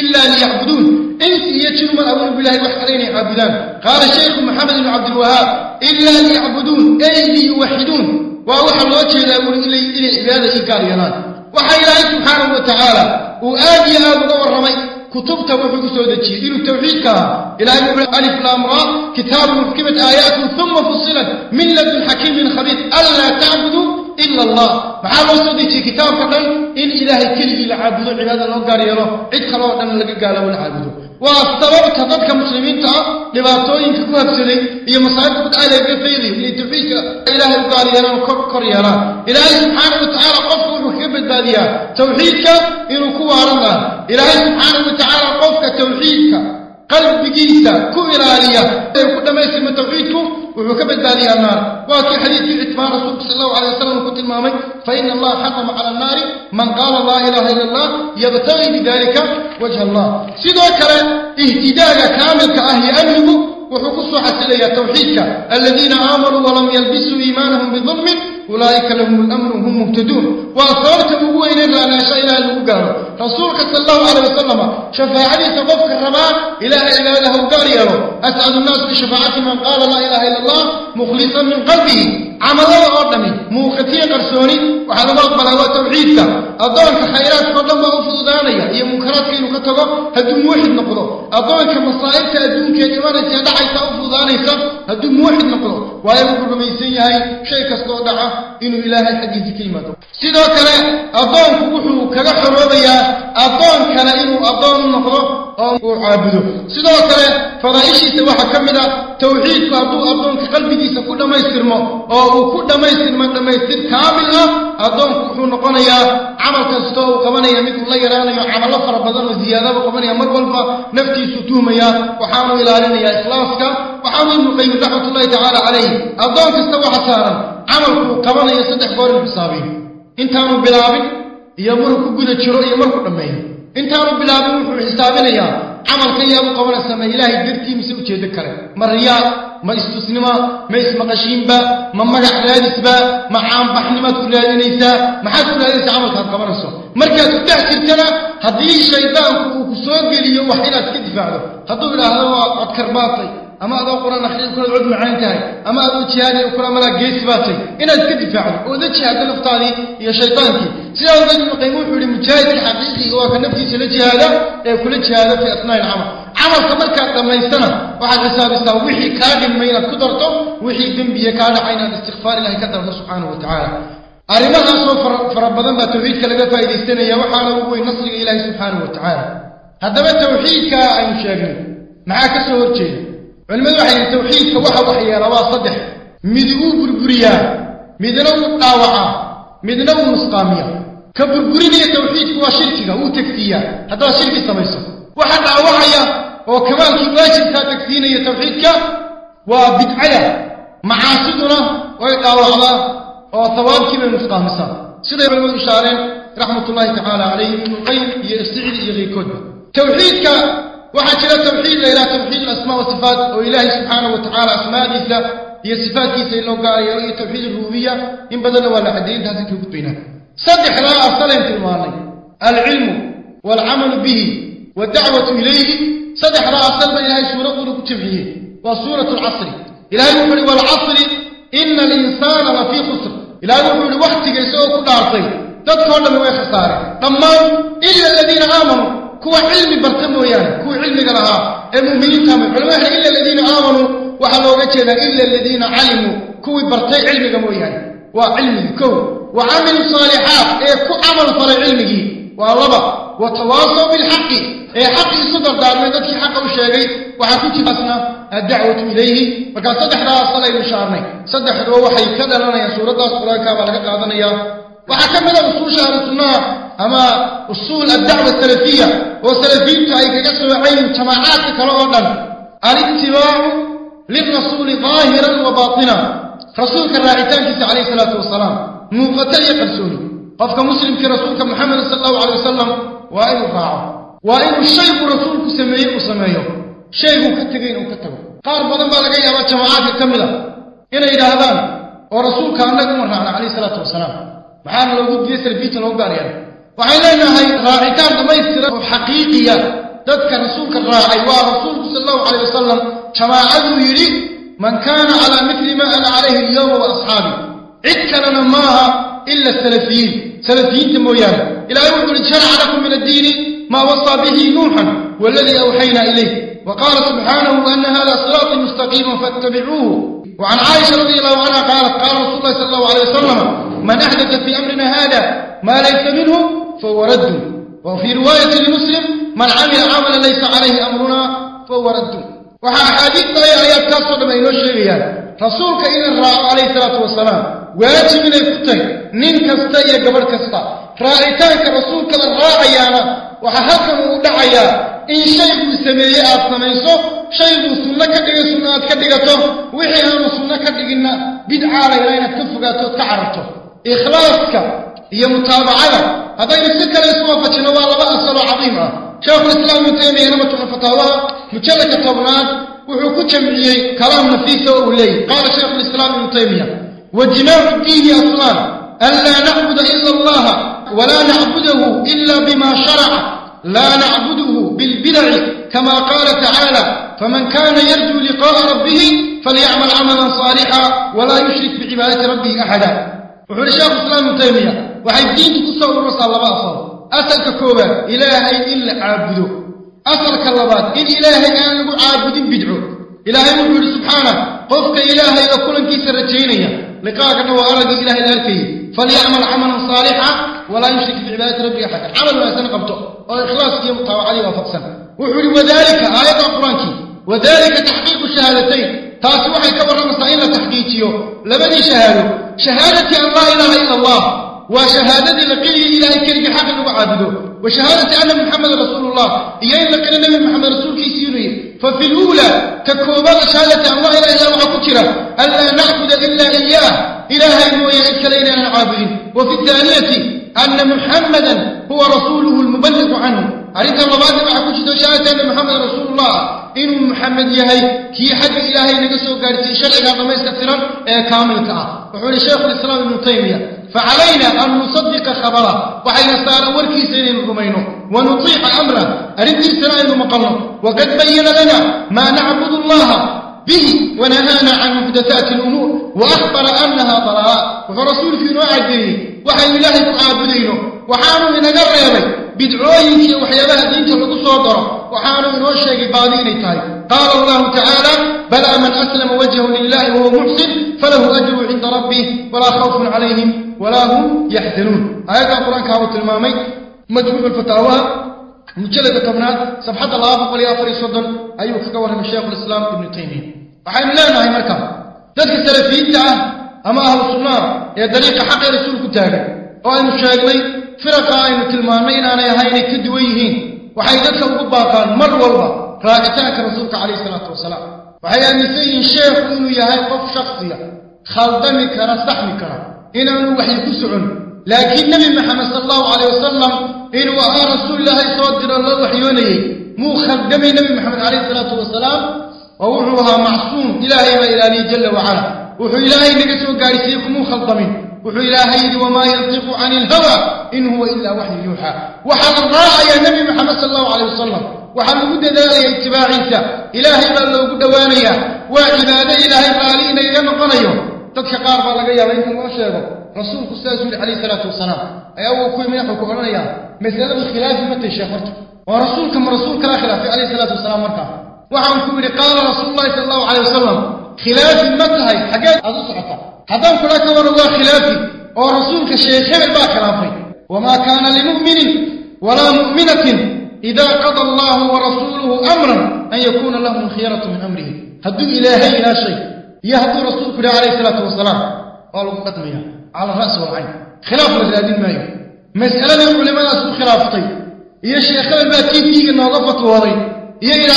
إلا ليعبدون. أنت يتشن من أبو الله الوحدين عبدان قال الشيخ محمد بن عبد الوهاب إلا ليعبدون. أي ليوحدون. وأوحى الله تعالى أقول إلي إلي عبادة إيكار ينال وحى الله سبحانه وتعالى. وآبي يا أبو دور رمي. كتب توفيق سودة إلو التوحيد كها إلى أبو بن ألف الأمراء كتاب محكمة آيات ثم فصلت. من لدن حكيم خبيث ألا تعبدوا loo gaar yeelo cid kale oo dhan laga gaalobo la caabudo waa sababta dadka muslimiinta ah dhibaatooyinka ku habsaday iyo masaa'ibta ku dhacay laga faydayo inay tawxiidka ilaahay u gaar yeelaan kor kor yeelaan ilaahay subxaanahu wa tacaala qofka wuxuu kaga badbaadiyaa tawxiidka inuu ku waaran laha ilaahay subxaanahu wa tacaala qofka tawxiidka qalbigiisa ku ilaaliya ee ku dhammaystirma tawxiidku وعكبت بالي النار وكي حديث في عثمان رسول صلى الله عليه وسلم قلت المامي فإن الله حكم على النار من قال الله إله إلا الله يبتغي بذلك وجه الله. سيدوك اهتداء كامل كأهي أمنه. وحقصوا حسنية توحيدك. الذين آمنوا ولم يلبسوا إيمانهم بظلمه أولئك لهم الأمر وهم مهتدون. وأصارت أبوه إلى الله أن أشاء إلى الأبقار رسولك صلى الله عليه وسلم شفاعني تضفك الرماء إلى إلى له أبقار يرو أسعد الناس بشفاعة من قال لا إله إلا الله مخلصا من قلبه. Khayraadka oo dhan baa u fududaanaya iyo munkaraadka inuu ka tago hadduu muuxid noqdo addoonka masaa'ibta adduunkeed imanaysa dhacaysa u fududaanaysa hadduu muuxid noqdo waayo wuxuu rumaysan yahay shay kastaoo dhaca inuu ilaahay xaggiisa ka yimaado sidoo kale addoonku wuxuu kaga xoroobayaa addoon kale inuu addoon u noqdo oo uu caabudo sidoo kale fadaa'ishiisa waxaa ka mid a tawxiidku hadduu addoonka qalbigiisa ku dhammaystirmo oo uu ku dhammaystirmo dhammaystir kaamil ah addoonku wuxuu noqonayaa camal kastoo uu qabanaya mid uu la yaraanayo camallo fara badan oo ziyaadaba qabanaya mar walba naftiisuu tuhmaya waxaanu ilaalinayaa ikhlaaska waxaanu ibnu qayim raxmatullahi tacaala calayh addoon kasta waxa saaran camalkuu qabanayo saddex goor inuu xisaabiyo intaanu bilaabin iyo maruu ku guda jiro iyo markuu dhammeeyo intaanu bilaabin wuxuu xisaabinayaa camalkan yaad u qabanaysa ma ilaahay dartii mise ujeeddo kale. Ma riyaa ma istusnima ma ismaqashiinba ma magac raadisba ma caanbaxnimaad ku raadinaysaa maxaad ku raadinaysaa camalkaad qabanayso? Markaad ku dhex jirtana haddii shaydaanku uu ku soo geliyo wax inaad iska difaacdo hadduu idhaahdo waa codkarbaatay أما أذو قرآن أخير يكون العود معينتاي أما أذو تيالي يكون أملا قيس باتي. إنا تكدفع وذو تيالي نفطاني يا شيطانتي سيارة ذلك المقيمون حول المجاهد الحقيقي هو كان نفسي سلجة هذا إيه كل جهة هذا في أثناء العمل. عمل قبل كاتا ما يستنى واحد حساب يستنى وحي كاغن مينا كدرته وحي بن بيكال عين الاستغفار الله كتر الله سبحانه وتعالى. أرمى أصوى فربضان ما توحيدك لقى فائد استنى. يا وحالة وقوي نصر إله سبحانه وتعالى. هذا ما توحيدك أي مشاهدين معاك سهر جيد علم الوحي التوحيد كوحى وحي رواه صدح مدهو بربريا مدنو قاوعا مدنو نسقاميا كبربريا التوحيد كوا شركك هو تكتيا حتى شركي سميسه وحد عوحيا وكمان كواجب تكتينا يتوحيدك وبدعلا معاصدنا ويقاوعا وثوابك من نسقاميسا سيدة ابن المشارين رحمة الله تعالى عليه من قيم يستعيد إليه كده توحيدك وحاج لا توحيد لا توحيد الأسماء والصفات أو إله سبحانه وتعالى أسماء مثل هي صفات كيسة إنه قال يرؤي توحيد الربوبية. إن بدل ولا حديد هذا كتبنا صدح لا أفضل أنت المعنى العلم والعمل به والدعوة إليه. صدح لا أصل من إلهي سورة كتبه وسورة العصر. إلهي أمر والعصر إن الإنسان وفي خسر. إلهي أمر وقت جيسوك دارتين تدخل من ويخسار ضمان إلا الذين آمنوا. Mooyaane kuwii cilmiga lahaa ee mu'miniinta ma culamada waxay ila aladiina aamanuu waxaa looga jeedaa ila aladiina calimuu kuwii bartay cilmiga mooyaane waa cilmigii kow wa camiluu saalixaat ee ku camal falay cilmigii waa laba wa tawaasaw bilxaqi ee xaqi isu dardaarmay dadkii xaqa u sheegay waxaa ku jiraasna addacwatu ilayhi markaa saddexdaa asalaynu shaarnay saddexduba waxay ka dhalanayaan suuraddaas qur-aankaa baa laga qaadanayaa waxaa ka mid a usuusha ahlu sunnaha أما أصول الدعوة السلفية والسلفية تأيكي أسوى عين جماعات كرؤونا الاتباع للرسول ظاهرا وباطنا. رسولك الرائتان كيسي عليه الصلاة والسلام. مقتلية رسولي قفك مسلم كرسولك محمد صلى الله عليه وسلم. وإن فاعه وإن الشيخ رسولك سميه وسميه. شيخ كتبين وكتبه. قال بضم بالقية والجماعات الكاملة إلى إلى هذا. ورسولك أنك مرنا عليه الصلاة والسلام. معانا لو قد يسر بيتنا وقال يعني وعلينا هاي راعي كان ميسرة حقيقية. تذكر رسولك الراعي ورسولك صلى الله عليه وسلم كما عدو يريد من كان على مثل ما أنا عليه اليوم وأصحابي. عدكنا نماها إلا السلفيين. سلفيين تمويان. إلى أيوة شرع لكم من الدين ما وصى به نوحا والذي أوحينا إليه. وقال سبحانه أن هذا صراط مستقيم فاتبعوه. وعن عائشة رضي الله عنها قالت قال رسول الله صلى الله عليه وسلم من أحدث في أمرنا هذا ما ليس منه فهو رد. وفي رواية لمسلم من عمل عملا ليس عليه أمرنا فهو رد. وحا حديث آية آيات كاسر ما ينشيغيان رسولك إلى الرعب عليه الصلاة والسلام واجب من الكتن نين كستا. يا قبر كستا رائتانك رسولك ka dhigay sunno aad ka dhigato wixii aanu sunno ka dhiginna bidcaa layla inaad ka fogaato ood ka cararto ikhlaaska هي متابعة. هذين السكر اللي سوا فتشنا والله بقى صلوا عظيمة. شيخ الإسلام المتيمي هنا متون فتاوى. مكلك الطبنات وحو كتشم لي كلام نفيسة ولي. قال شيخ الإسلام المتيمي ودماء الدين أصلا ألا نعبد إلا الله ولا نعبده إلا بما شرع. لا نعبده بالبدع كما قال تعالى فمن كان يرجو لقاء ربه فليعمل عملا صالحا ولا يشرك بعبادة ربه أحدا. وحول الشيخ الإسلام ابن تيمية. وحي الدين تصور الرسول الله أصل أسأل ككوبا إلهي إلا عابده أسأل كاللبات إن إلهي أن لقوا عابد بدعو. إلهي مقول سبحانه. قفك إلهي وكل كيس رجينيا لقاءك أنه أرد إلهي الألفي. فليعمل عملا صالحا ولا يشرك بعبادة ربه أحدا عمل ما سنقبته ikhlaaskiiyo mutaabacadii waafaqsan wuxuu ihi wadalika aayadda qur-aankii wadalika taxqiiqu shahaadatayn تاسي وحي كبر المسائل تحقيقي لبني شهاده شهادتي أن لا إله إلا الله وشهادتي لقيه إلى إكريك حق وعابده وشهادة أن محمد رسول الله. إيان لقل نبي محمد رسول في سيره ففي الأولى تكوبا شهادة أن لا إله إلا الله وكرة أن لا نعبد إلا إياه إله إلا هو وإياك لينا العابدين وفي الثانية أن محمدا هو رسوله المبلغ عنه. أريد الله بعد ما أحبوش دوشاة أن محمد رسول الله. إن محمد يهي كي حد إلهي نقصه قارسي شرعنا ما يستثيرا كامل كعا وحول شيخ الإسلام ابن تيمية فعلينا أن نصدق خبره وحين صار وركي سنين الرمينه ونطيع أمره أريد سنين مقلنا وقد بين لنا ما نعبد الله به ونهانا عن محدثات الأمور وأخبر أنها ضلال وفرسول في نوع الدين وحي الله تعابدينه وحانوا من قريبي بدعوين وحيالها دينك وحانوا من وشيك بادين تاي. قال الله تعالى بلى من أسلم وجهه لله وهو محسن فله أجر عند ربه ولا خوف عليهم ولا هم يحزنون. آيات القرآن كاوت المامي مجموع الفتاوى مجلد طبنات صفحة الله فقل يا فري صدن أيوة كورها من شيخ الإسلام ابن تيمية. وحين لا نهي مركب. ذلك السلفيين تعالى أما أهل السنة يا طريق حق رسول كتابه وأن الشاقلي فرقا أين تلمانين أنا يهيني كدويهين وحي ذلك القباقان مر والله راعتاك رسولك عليه الصلاة والسلام. وحي أمسي شيخ إنه يهي قف شخصية. خلدمي كرا سحمي كرا. إنه وحي كسعن لكن نبي محمد صلى الله عليه وسلم إنه أهل رسول الله صدر الله وحيوني. مو خلدمي نبي محمد عليه الصلاة والسلام. ووحوها معصوم إلهي وإلهي جل وعلا. وحو إلهي نقسو قارسيكم خلطمين وحو إلهي وما ينطق عن الهوى إن هو إلا وحي يوحى. وحل الراء يا نبي محمد صلى الله عليه وسلم. وحل قد ذلك اتباع عيسى. إلهي بل لو قد وانيا. وعبادة إلهي قالين إلى مقنيو. تدك قاربا لقيا بإنت الله شيئا رسول قساس عليه الصلاة والسلام. أي أول كوي من يحكو قرنيا مثل الخلاف متى شافرت ورسولكم رسولك لا خلاف. عليه هذا كلا كور هو خلافي. ورسولك الشيخين با خلافي وما كان لمؤمن ولا مؤمنة إذا قضى الله ورسوله أمرا أن يكون لهم الخيرة من أمره. هدو إلهي لا شيء يهدو رسولك عليه الصلاة والسلام. قالوا قدمها على الرأس والعين خلاف الذين ما يوم مسألة العلماء أسو خلافتي يا شيخ الباتي فيك ضبط وضي يا إلى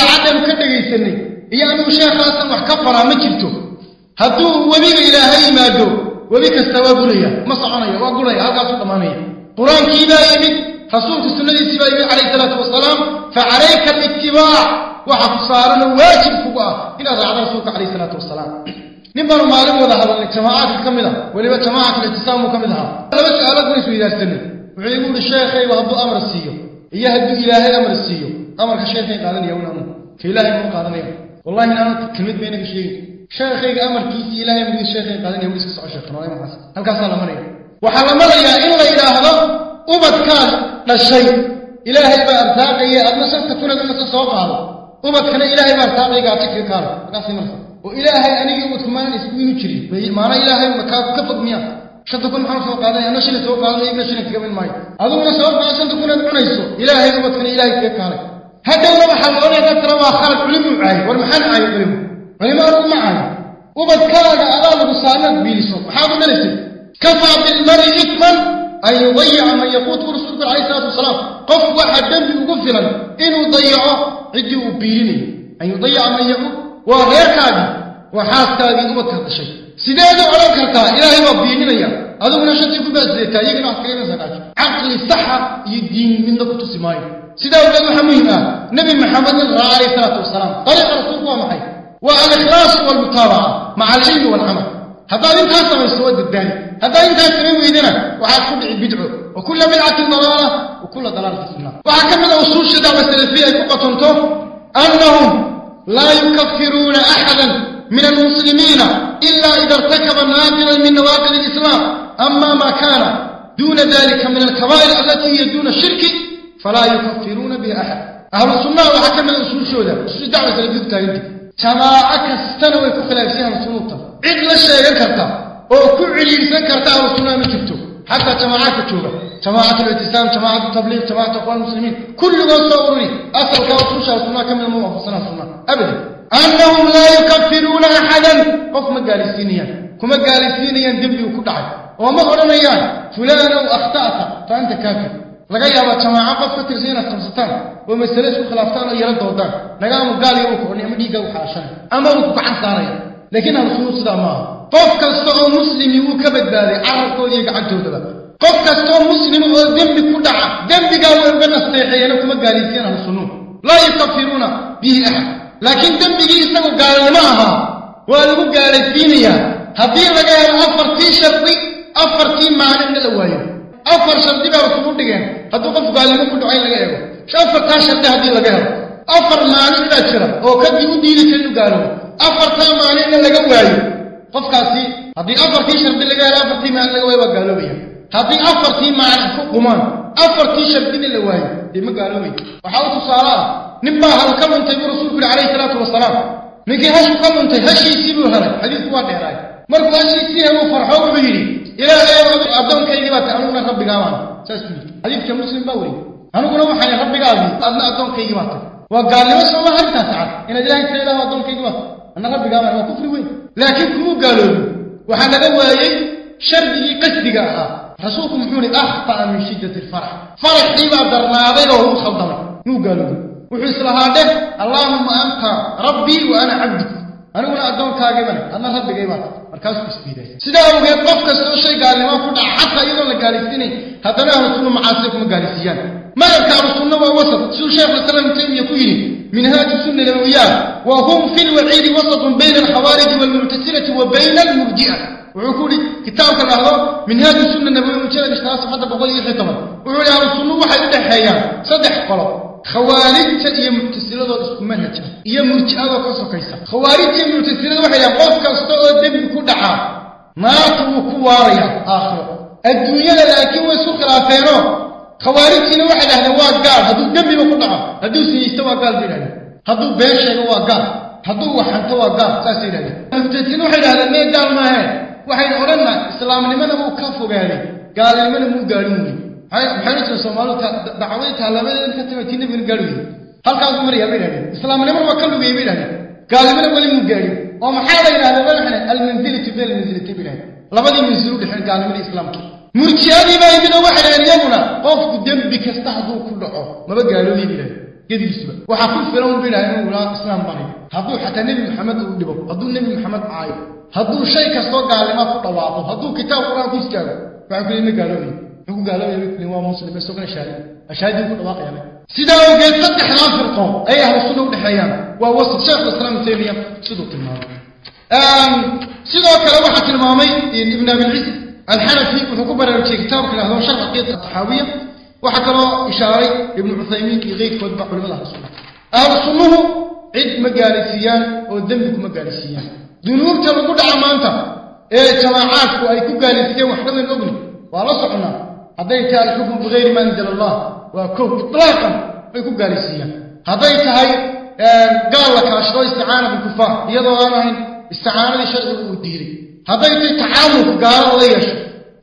يا هدو وبيك إلهي ما دو وبيك استوى قليا ما صعنيا وقليا هذا مانيا قرآن كيبا يمد رسولك السنة سيبا يمد عليه الصلاة والسلام فعليك الاتباع وحف صارنا واجب فقا إلى رعب رسولك عليه الصلاة والسلام. نبقى معلم وذا هذا الجماعات الكاملة ولما جماعة الاتسام كاملها أنا بس أقول لك إذا استنى ويقول الشيخ وهبو أمر السيو. يهدو إلهي أمر السيو. أمر الشيخ قادني يوم أمر كإلهي مو قادني والله أنا كلمت بينك شيء. أمر كيسي إلهي من الشيخ قادني يوم يسكس عشر خنوي ما حس هل كاسا لمني waxaa la marayaa in la yidhaahdo ubadkaan dhashay ilaahay baa arsaaqaya adna shanta kunaad umasa soo qaado ubadkana ilaahay baa arsaaqayga atikii kaale markaasay marsa oo ilaahay anigii ubadku maanan isku inu jirin maana ilaahay kaa ka fog miya shanta kun maxaan soo qaaday anna shilin soo qaadanaya ibna shilin kaga min maayo adiguna soo qaado shanta kunaad cunayso ilaahay ubadkana ilaahay kaga kaalay hadhowna waxaa la odhanaya dadkana waa khalad culimuu caayo war maxaan caayo culimo u dhalisay kafaa bilmari ifman an yudayica man yaquut bu rasuulku alayh isalaatu wasalaam qof waxaa dembi ugu filan inuu dayaco ciddii uu biilinayo an yudayica man yaquut waa reerkaagii waa xaaskaagii ubadkaa dhashay sideedu odhan kartaa ilaahay waa biilinaya adiguna shantii ku baasideetaa iyagana wax kaga sagaajo caqli saxa iyo diin midna ku tusi maayo sidaa awgeed waxaa muhim ah nebi maxamedin raa alayh isalaatu wasalaam dariiqa rasuulku waa maxay والإخلاص والمتابعة مع العلم والعمل. هذا انت هسه السواد الثاني هذا انت تريد يدنا وحاكم بدعه وكل بدعة ضلالة. وكل ضلالة في النار. وحاكم الاصول الشذا والسلفيه فقطنته أنهم لا يكفرون أحدا من المسلمين إلا إذا ارتكب نادرا من نوادر الإسلام. أما ما كان دون ذلك من الكبائر التي هي دون الشرك فلا يكفرون به احد أهل السنة وحكم الاصول الشذا الشذا والسلفيه الثاني جماعك استنوا في خلافين سلطة. عند الشيء ينكرتا أو كل إنسان كرتا أو سنام كتبته حتى جماعك تشوفه جماعة الاتسام جماعة التبليغ جماعة أقوى المسلمين. كل ما صوروني أصل كاوتوشا سنة كم من الموقف سنة سنة. أبدا. أنهم لا يكفرون أحدا. وكما قال السينيا كما قال السينيا دبلي وكتعي وما قرنيا فلانا وأخطأت فأنت كافر. Isku khilaaftaan oo yala doodaan nagaamu gaal iyo uu kooni ama dhiigga u xaashanay ama uu ku gacan saaraya laakiin ahlusunuud sidaa maaha qof kasta oo muslimi wuu ka badbaaday carabkooda iyo gacantoodaba qof kasta oo muslim oo dembi ku dhaca dembigaa way uga nasteexeeyeen kuma gaalaysiiyaan ahlusunuud laa yukafiruuna bihi axad laakiin dembigii isagu gaalnimo ahaa waa lagu gaalaysiinayaa haddii laga helo afartii shardi afartii maalinna la waayo hadduu qof gaalnimo ku dhaco in laga eego afartaa shardi haddii laga helo afar maalin baa jira oo kadib u diidi kara inu gaaloobo afartaa maalinna laga waayo qofkaasi haddii afartii shardi laga helo afartii maalin laga waayo waa gaaloobaya haddii afartii maalin ku qumaan afartii shardina la waayo dee ma gaaloobay waxaa u tusaale ah nin baa hal ka luntay buu rasuulku yihi calayhi salaatu wasalaam ninkii hashu ka luntay hashiisii buu helay xadiisku waa dheeraay markuu hashiisii heluu farxo wuxuu yidhi ilaahay addoonkaygii baa tay aniguna rabbigaabaan saas buu yidhi xadiidka muslim baa weriy aniguna waxaan rabbigaagii adna addoonkaygii baa tay waa gaalnimo sooma arrintaas cad inaad ilahay tira ilahu addoonkaygii baa tay anna rabbigaabaan waa kufri weyn laakiin kumuu gaaloobin waxaa laga waayey shardigii qasdiga ahaa rasuulku muxuu ihi akhta'a min shiddati alfarax faraxii baa darnaaday oo u khaldamay muu gaaloobin wuxuu islahaa dheh allaahumma anta rabbii wa ana cabduk aniguna addoonkaagibane adna rabbigay baa tay markaasuu isdiiday sidaa awgeed qof kastoo shay gaalnimo ku dhaca xataa iyadoon la gaalaysiinayn haddana ahlu sunna macaasida kuma gaalaysiiyaan madhabka ahlu sunna waa wasat siduu sheekh islam taymiya ku yidhi minhaaju sunna nabawiyaat wa hum fi lwaciidi wasatun bayna alkhawaariji waalmuctasilati wa bayna almurji'a wuxuu ku yidhi kitaabka dhahdo minhaaju sunna nabawiya mujallad ishtaha safxadda boqol iyo lixi toban wuxuu iyo murji'adoo ka sokaysa khawaarijta iyo muctasilada waxay dhahaan qof kasta oo dembi ku dhaca naarta wuu ku waaraya aakhiro adduunyada laakiin way isku khilaafeenoo khawaarijtiina waxay dhahdeen waa gaal hadduu dembiba ku dhaco hadduu sinaysto waa gaal bay dhahdeen hadduu been sheego waa gaal hadduu waxanto waa gaal saasay yidhahdeen muctasiliin waxay dhahdeen mee gaal maahe waxayna odhanna islaamnimana wuu ka fogaaday gaalnimana muu gaadhin weyn maxayna jira soomaalidu dacwadii taalabadeeda ka timi tii nebigana gaari weyey halkaasuu marayaa bay dhahdeen islaamnimana waa ka lugayay bay dhahdeen gaalnimana weli muu gaadhin oo maxaa la yidhahda madaxne almanzilatu bayna almanzilatayn bay dhahdeen labadii manzil u dhexeen gaalnimada islaamka murjiyadii baa oo waxay iyaguna qofku dembi kasta hadduu ku dhaco maba gaaloobiy bay dhahdeen gedigiisuba waxaa ku filan bay dhahdeen inuu ilaa islaam bahay hadduu xataa nebi maxamed uu dhibo hadduu nebi maxamed caayo hadduu shay kastoo gaalnima ku dhawaaqo hadduu kitaab qur-aan ku istaago waxaa ku ma gaaloobay ku gaaloobay waa muslim isaguna shahaadi ashahaadii ku dhawaaqayaan sidaa awgeed saddexdaa firqo ay ahlu sunna u dhexeeyaan waa wasat sheekh islaam ibn taymiya siduu tilmaamay sidoo kale waxaa tilmaamay ibn abilciz alxanafi wuxuu ku baraarujiyey kitaabka lahdo sharx aqiida taxaawiya waxaa kaloo ishaaray ibnu cuthaymiin iyo keyrkoodba culimada ahlu sunna ahlu sunnuhu cid ma gaalaysiiyaan oo dembi kuma gaalaysiiyaan dunuubta lagu dhaca maanta ee jamaacaadku ay ku gaalaysiiyeen wax dhammayn ogni waa la soconaa hadday tahay alxukmu bigayri ma anzala allah. Waa kow itlaaqan bay ku gaalaysiiyaan hadday tahay gaal la kaashado isticaana bilkufaar iyadoo aan ahayn isticaanadii sharcigu uu diiday. Hadday tahay tacaamulku gaalada la yeesho.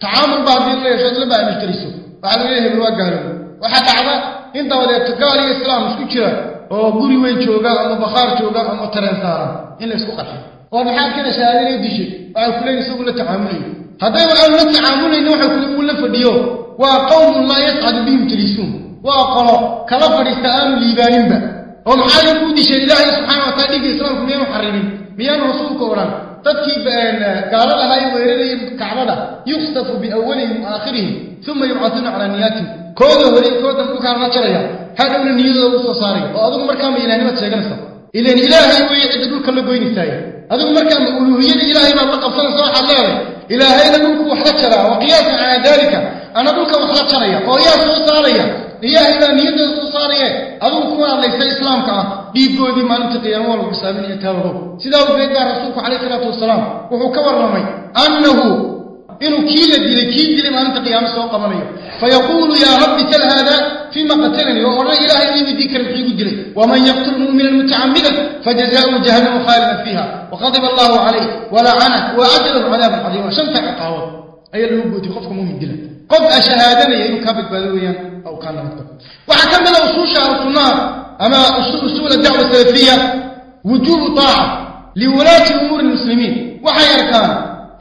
Tacaamul baa haddii la yeesho isla baamijtariso waxaa laga hebel waa gaalooba waxaa dhacda in dabadeeto gaal iyo islaam isku jira oo guri weyn jooga ama bakhaar jooga ama tareen saaran in la isku qarxiyo. Oo maxaad kana shahaadinay dishay waxay ku isagu la tacaamulayo tacaamulaynin waxay kule uu la fadhiyo waa qowmun laa yascadu bihim jalisuun waa qolo kala fadhiista aanu liibaaninba oo maxaa kuu disheen ilaahay subxaana wataala dhigga islaamku miyaanu xarimin miyaanu rasuulka odhan dadkii gaalada ahaa ee weerarayay kacbada yukstafu biawalihim aakhirihim uma yubcatuuna calaa niyaatihim kooda hore kooda dhulkaan la jaraya hadhowna niyadooda u soo saaray oo adigu markaama ilaahnimaad sheeganaysa ilan ilaahay weeye cidda dhulka la goynaysaaye adigu markaama uluuhiyada ilaahay baad la qabsanaysa waxaad leedahay إلى إلهي لنبك وحلت شرع. وقياسا على ذلك. أنا بك وحلت شرع. وقياسا وصاريا إياه إلا أن يدن وصاريا أدوك ما ليس إسلام كعه ما بما نمتقي أمور المسلمين يتهره سيداو بيدا رسولك عليه الصلاة والسلام. وحكوا الرمي أنه إنه كيلة دي لكيلة دي ما نمتقي أمسا وقمانيا فيقول يا ربي سل هذا فيما قتلني وأمر إلهي إني ذكر في قدري ومن يقتل مؤمنا متعمدا فجزاؤه جهنم خالدا فيها. وغضب الله عليه ولعنه وأجل العذاب العظيم وشمت عقاوة أي اللي خفك مؤمن دلا قد أشهادنا يا كابت بدويا أو كان لم تكن. وحكم له أصول شهر النار أما أصول أصول الدعوة السلفية وجوب طاعة لولاة أمور المسلمين. وحي أركان.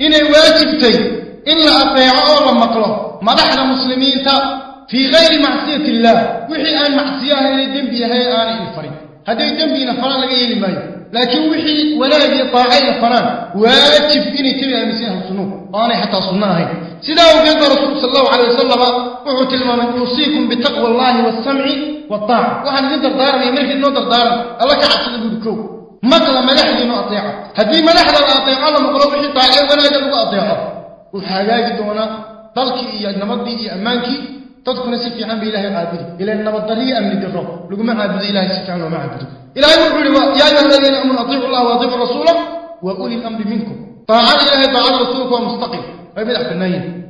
إن واجبتي تي إلا أطيع أولا ما مدح المسلمين في غير معصية الله. وحي أن معصياه إلي الدنب يهي آن الفريق هذا الدنب ينفران لقي إلي مايو لكن وحي ولا يبي طاعي الفران واتف إني تبي أمسيها الصنوب آن حتى صناها سيدا وقال رسول صلى الله عليه وسلم وحوت لما يوصيكم بتقوى الله والسمع والطاعة. وحن ندر دارا يا ملك ندر دارا الله كعصد بالكروب مثلا ملاح دين أطيعة. هذه ملاح دين أطيعة لما قلوا وحي طاعي ولا يدبوا أطيعة. وحاجاك دونا ضلكي يا نمضي يا أمانكي. تذكر نسي في عام بإله عابد إلى أن نبضري أمن الدرة لقم عابد إله سبحانه وما عابد إلى أن نبضري يا أيها الذين أمن أطيعوا الله وأطيعوا الرسول وأولي الأمر منكم. طاعة إله طاعة رسولك ومستقيم. ما بدع في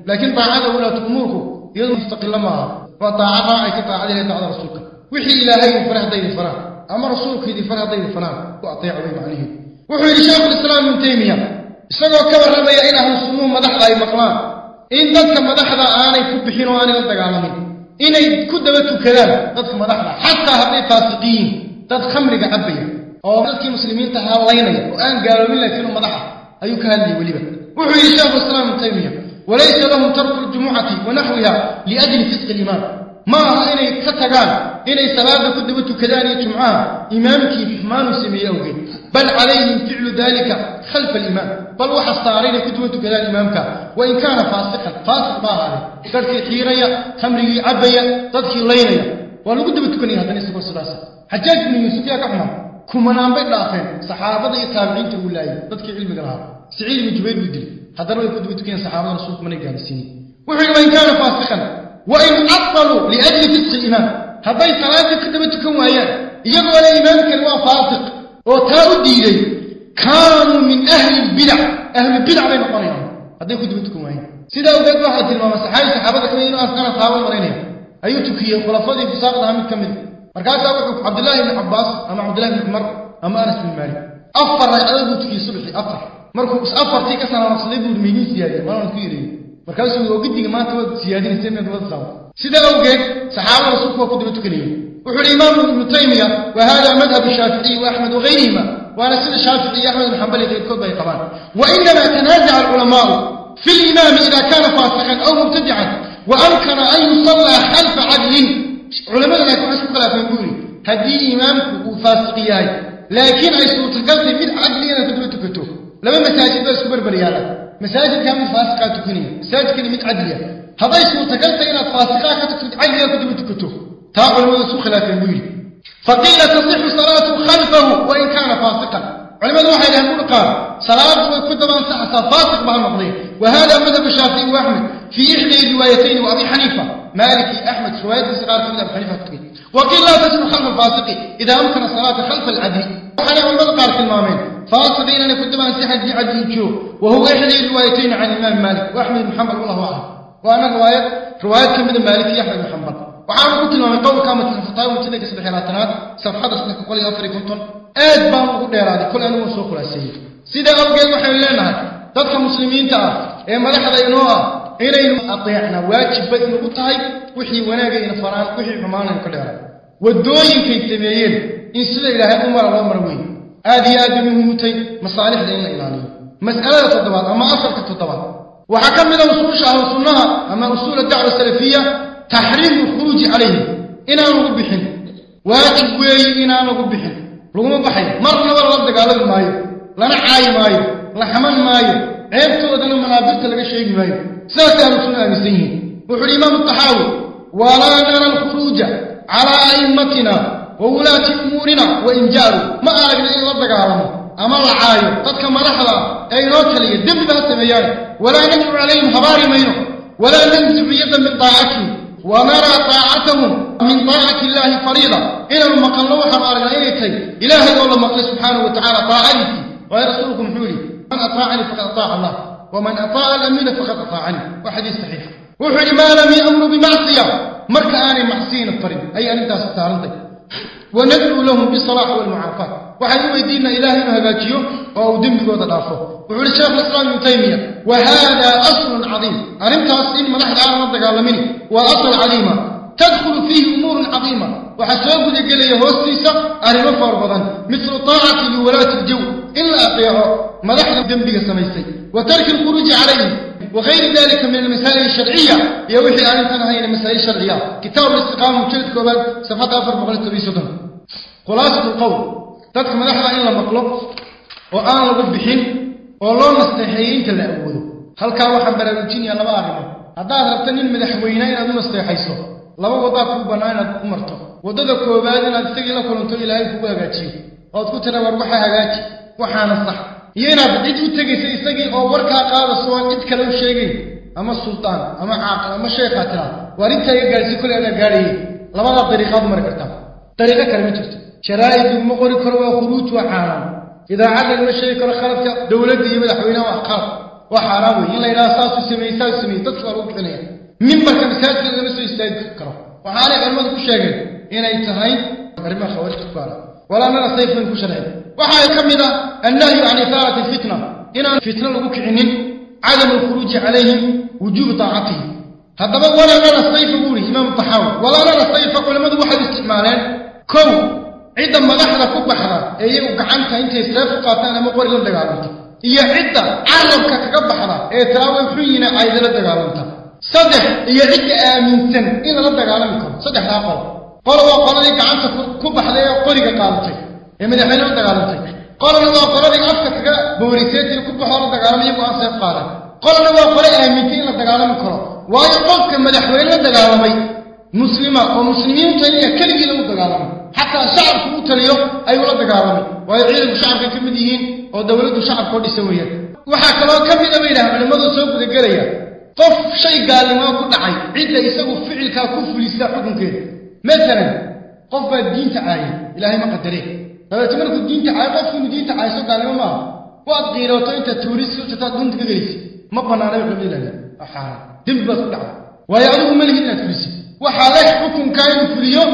لكن طاعة ولا تأمرك يد مستقل لما فطاعة راعي كطاعة إله طاعة رسولك. وحي إلى أي فرح دين فرح أمر رسولك دي فرح دين فرح وأطيع ويب عليه. وحي لشيخ الإسلام من تيمية. استغفر الله يا إله السموم مدح أي مقلان in dadka madaxda aanay ku bixin oo aanay la dagaalamin inay ku daba tukadaan dadka madaxda xataa hadday faasiqiyiin dad khamriga cabbaya oo dadkii muslimiinta haallaynaya oo aan gaaloobin laakiin madaxa ayuu ka hadlayay weliba wuxuu yidhi sheekhu islaam ibnu taymiya walaysa lahum tarku ljumucati wa naxwiha liajli fisqi ilimaam ma aha inay ka tagaan inay salaada ku daba tukadaan iyo jumcaha imaamkii xumaanuu sameeyey awgeed bal calayhim ficlu dalika khalfa alimaam بل وحصاري لك دوت قلال وإن كان فاسقا فاسق ما هذا. قرد كثيريا تمري عبيا تضحي ليليا وأنا قد بتكني هذا نسبة سلاسة. حجاج من يوسف يا كحمة كمان عم بيت لآخر صحابة يتابعين تقول لاي تضحي علم قلال سعيد من جبيل بدل هذا لو قد بتكني صحابة رسولك من يقال السيني وحيك وإن كان فاسقا وإن أطلوا لأجل فتس الإمام. هذا يتعادل قد بتكون وإيان يقول إمامك الوافاتق وتاودي إليه min ahli lbidac ahlubidac bay noqonayaan hadday ku daba tukan waayaan sidaa awgeed waxaa la tilmaama saxaabi saxaabada kamid inuu askana taaban maraynaya ayuu tukiyey khulafadii fusaaqda ahaa mid ka mid markaasaa wuxuu cabdillahi ibni cabbaas ama cabdillahi ibni cumar ama anas bin maalik afar ragcadood buu tukiyey subaxii afar markuu afartii ka salaamsaday buu meydin siyaadiyey maalan ku yidhi markaasuu oo gidiga maanta waad siyaadinaysa inaad wada saabo sidaa awgeed saxaabada rasuulku waa ku daba tukanayeen wuxuu yidhi imaamu ibnu taymiya wa hada madhab وأنا ورسول الشافعي احمد بن حنبل يقول به طبعا. وإنما تنازع العلماء في الإمام إذا كان فاسقا أو مبتدعا وانكر أن يصلى خلف عدل. علماء لا يكون اسم خلاف يقول هدي امام وفاسقياي لكن أي صوت قلبي من عدل أنا تدمت كتب لما مساجد بس كبر بريالا مساجد كم فاسقة تكوني. مساجد كلمه من عدل. هذا صوت قلبي أنا فاسقة تكتب عدل تدمت كتب تعالوا نسوق خلاف يقول فقيل تصح الصلاة خلفه وإن كان فاسقا. علم الله إلى قال صلاة وكتب أن سأسى فاسق بها مقضية. وهذا مذهب الشافعي وأحمد في إحدى روايتين وأبي حنيفة. مالكي أحمد سويد صغار في أبي حنيفة التقليد وقيل لا تصح خلف الفاسق إذا أمكن الصلاة خلف العدي. وقال عمر بن قارك المامين فاسقين أن يكتب ما سحى دي عدي وهو إحدى روايتين عن الإمام مالك. وأحمد محمد والله أعلم. وأنا رواية رواية من مالكي أحمد محمد wa huwa ixdى riwaayatayn can imaam malik wa axmed ibn xambal wallahu aclam waana riwaayad riwaayad ka mida maalik iyo axmed bin xambal waxaanu ku tilmaamay qowlka matnfataawa mujadalka saddex labaatanaad safxada saddex boqol iyo afar iyo konton aad baan ugu dheeraaday kol anigu soo khulaaseeyey sidaa awgeed waxaynu leenahay dadka muslimiinta ah ee madaxda inoo ah inaynu adeecna waajibba inugu tahay wixii wanaagayna faraan wixii xumaanaynu ka dheeray waddooyinkay sameeyeen in sida ilaahay u mara loo mara weyn aad iyo aad bay muhiimutay masaalixda in la ilaaliyo mas'alada toddobaad ama afarka toddobaad waxaa ka mid a usuusha ahlu sunnaha ama usuul dacwa salafiya تحريم الخروج عليه. إنا نقبحن واجب وي إنا نقبحن لقوم بحي مرنا ولا رد على الماي لا نعاي ماي. لا حمان ماي. عيبت ودنا منابت لك شيء ماي. سات رسولنا نسيه وحر إمام التحاول ولا نرى الخروج على أئمتنا وولاة أمورنا وإن جاروا ما أعرف إلا رد على ما أما العاي قد كما رحل. أي روك لي. دب بها ولا نجر عليهم هباري مينو ولا ننزع يدا من طاعتهم ونرى طاعتهم من طاعة الله فريضة. إلى المقال الله حرار الأيتي إله يقول المقل سبحانه وتعالى طاعتي ويرسلكم حولي. من أطاعني فقد أطاع الله. ومن أطاع الأمين فقد أطاعني. وحديث صحيح. وحولي ما لم يأمر بمعصية. مركآني معصيين الطريق. أي أنت ستارنتك ونجل لهم بالصلاح والمعافات waxaan u weydiinaa ilahay inuu hagaajiyo oo uu dembigooda dhaafo wuxuu yihi sheekh lislaam ibnu taymiya wa haada aslun cadiim arrintaas in madaxda aan la dagaalamin waa asal cadiima tadkhulu fiihi umuurun cadiima waxaa soo gudagelaya hoostiisa arrimo fara badan mislu taacati liwalaati iljaw in la adeeco madaxda dembiga samaysay wa tarki alkhuruuji calayhim وغير ذلك من المسائل الشرعية يا وحي أن تنهي المسائل الشرعية كتاب الاستقامة مجلد كوبان صفحة أفر مغلق تبي سدن خلاصة القول dadka madaxda in la maqlo oo aan lagu bixin oo loo nasteexeeyo inta la awoodo. Halkaa waxaan baraarujinaya laba arrimood. Haddaad rabta nin madaxweyne inaad u nasteexayso laba waddaa kuu bannaa inaad u marto. Waddada koowaad inaad isagii la kulanto ilaahay kugu hagaajiyo. Ood ku tira war waxa hagaaji waxaana sax. Iyo inaad cid u tegaysa isagii oo warkaa qaadaso aan cid kale u sheegayn. Ama suldaan ama caaqil ama sheekhaa tiraad waa arrintaa iga gaadhsi koley adaa gaadhayey. Labadaa dariiqaad mari kartaa. Dariiqo kale ma jirto. شرائد المغر كروا خروج وحرام. إذا عدل المشيك رخلت دولتي يبدأ حوينا وأخر؟ وحرام. إلا إلى أساس السمي ساس سمي. تصل روك ثنيا من بك مساس إذا مسوا يستعد فكرة وحالي قال ماذا كشاك إن أي تهين مريم خوالي كفارة. ولا نرى صيف من كشاك وحالي كم إذا النهي عن إثارة الفتنة. إن الفتنة لبك عنين عدم الخروج عليهم وجوب طاعته هذا ولا نرى صيف بوري إمام الطحاوي. ولا نرى صيف ولا ماذا واحد استعمالين كون iyagu gacanta intay seef u qaataan ama qori la dagaalamta iyo cidda carabka kaga baxda ee tiraaway xun yina caydala dagaalanta saddex iyo cidda aaminsan in lala dagaalami karo saddexdaa qol qolo waa qoladii gacanta ku baxday ee qoriga qaadatay ee madaxweyne la dagaalantay qolana waa qoladii afka kaga booriseetii ku baxoo la dagaalamay iyagu aan seef qaadan qolana waa qole aamintay in la dagaalami karo waayo qofka madaxweyne la dagaalamay muslima oo muslimiintu taliya keligii lagu dagaalamay xataa shacabku u taliyo ayuu la dagaalamay. Waayo ciidanku shacabka ka mid yihiin oo dowladdu shacabka oo dhisan weeyaan. Waxaa kaloo ka mid a bay yidhaha culimmadu soo gudagelaya. Qof shay gaalnimoo ku dhacay cidda isagu ficilkaa ku fulisa xukunkeeda. Masalan qof baa diinta caayay ilaahay ma qadaree dabeete markuu diinta caayo qofku inuu diinta caayso gaalnimo maaha waad qiirooto intaad tuuris sutataa dunta ka gelaysa ma bannaanay culimadu ilaahda waa xaaraan dembi baad ku dhacday waayo adigu ma lihid inaad fulisid waxaa leh xukunkaa inuu fuliyo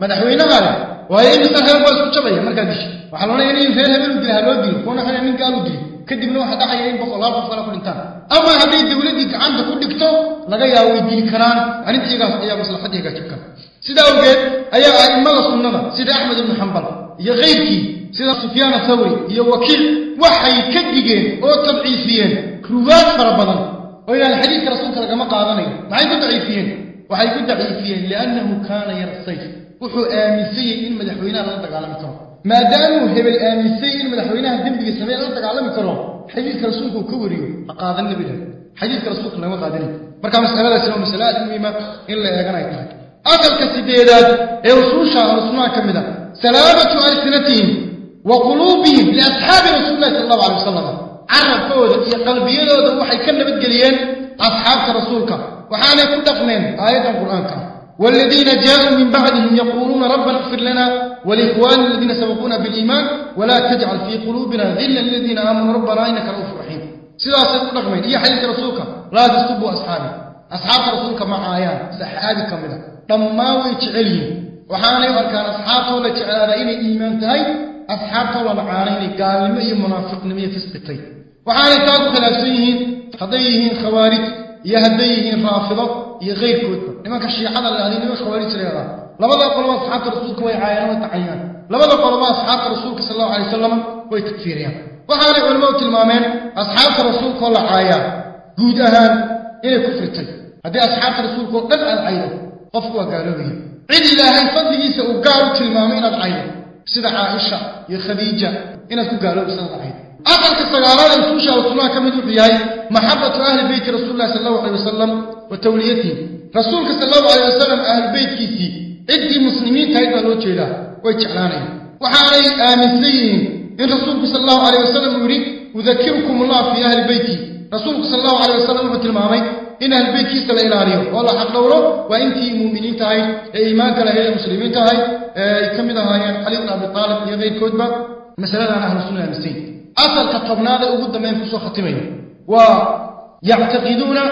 madaxweynaha leh waayo imisan reer baa isku jabaya markaad dishi waxaa loonaya in reer hebel u dila ha loo dilo kuwana xina nin gaal u dilo kadibna waxaa dhacaya in boqolaal qof kale ku dhintaan ama hadday dowladdii gacanta ku dhigto laga yaabo way dili karaan arrinta iyagaas ayaa maslaxadda hagaajin kara sidaa awgeed ayaa a'immada sunnada sida axmed ibnu xambal iyo kayrkii sida sufyaan athawri iyo wakiic waxay ka digeen oo tadciifiyeen ruwaad fara badan oo yidhahda xadiidka rasuulka lagama qaadanayo. Maxay ku daciifiyeen waxay ku daciifiyeen liannahu kaana yara sayf wuxuu aaminsanyay in madaxweynaha lala dagaalami karo maadaamuu hebel aaminsanyay in madaxweynaha dembiga samee lala dagaalami karo xadiidka rasuulka uu ka wariyo ha qaadanina bay dhahay xadiidka rasuulka lagama qaadanayo marka masaladaasina waa masale aad muhiima in la eegan ay tahay asalka sideedaad ee usuusha ahlusunnaha ka mid a salaamatu alsinatihim wa quluubihim liasxaabi rasuulillahi sala allahu alay wasalam carabkooda iyo qalbiyadooda waxay ka nabadgeliyeen asxaabta rasuulka وحانا كتقنين آية القرآن كان. والذين جاءوا من بعدهم يقولون ربنا اغفر لنا ولإخوان الذين سبقونا بالإيمان ولا تجعل في قلوبنا ذلا الذين آمنوا. ربنا إنك رؤوف رحيم. سلاسة نقمين إيا حديث رسولك. لا تسبوا أصحابي. أصحاب رسولك مع آيان. سحابي كاملة. طماوي يتعلي. وحانا يقول كان أصحابه لا تعلى إلي إيمان تهي. أصحابه لا معانين قال لم يمنافق نمية فسقطي وحانا تاكو خلاسيهين خضيهين خوارج iyo ku hadday yihiin raafido iyo keyrkoodba nimanka shiicada lahday nimanka khawaarij leedaa labada qoloba asxaabta rasuulka way caayaan way tacayaan. Labada qoloba asxaabta rasuulka sal allahu alay wasalam way takfiiriyaan waxaanay culimmadu tilmaameen asxaabta rasuulka oo la caayaa guud ahaan inay kufritay haddii asxaabta rasuulka oo dhan aad caydo qofku waa gaaloobaya cid ilaahay fadligiisa uu gaar u tilmaamay inaad caydo sida caaisha iyo khadiija inaad ku gaaloobaysa inaad caydo aqalka sagaalaad ee usuusha alsunnaha ka mid wuxuu yahay maxabatu ahli beyti rasuulillahi sal allahu alay wasalam wa tawliyatihim rasuulka sal allahu alay wasalam ahli beytkiisii ciddii muslimiinta ahayd baa loo jeedaa way jeclaanayaan. Waxaanay aaminsan yihiin in rasuulku sal allahu alayh wasalam uu yidhi udakirukum allah fii ahli beyti rasuulku sal allahu alayh wasalam wuxuu tilmaamay in ahli beytkiisa la ilaaliyo oo la xaqdhowro waa intii muuminiinta ahayd ee iimaanka lahayd ee muslimiinta ahayd ay ka mid ahaayeen cali bn abi aalib iyo keyrkoodba masaladaana ahlu sunna aaminsan asalka tobnaad ee ugu dambeyn ku soo khatimayo waa yactaqiduuna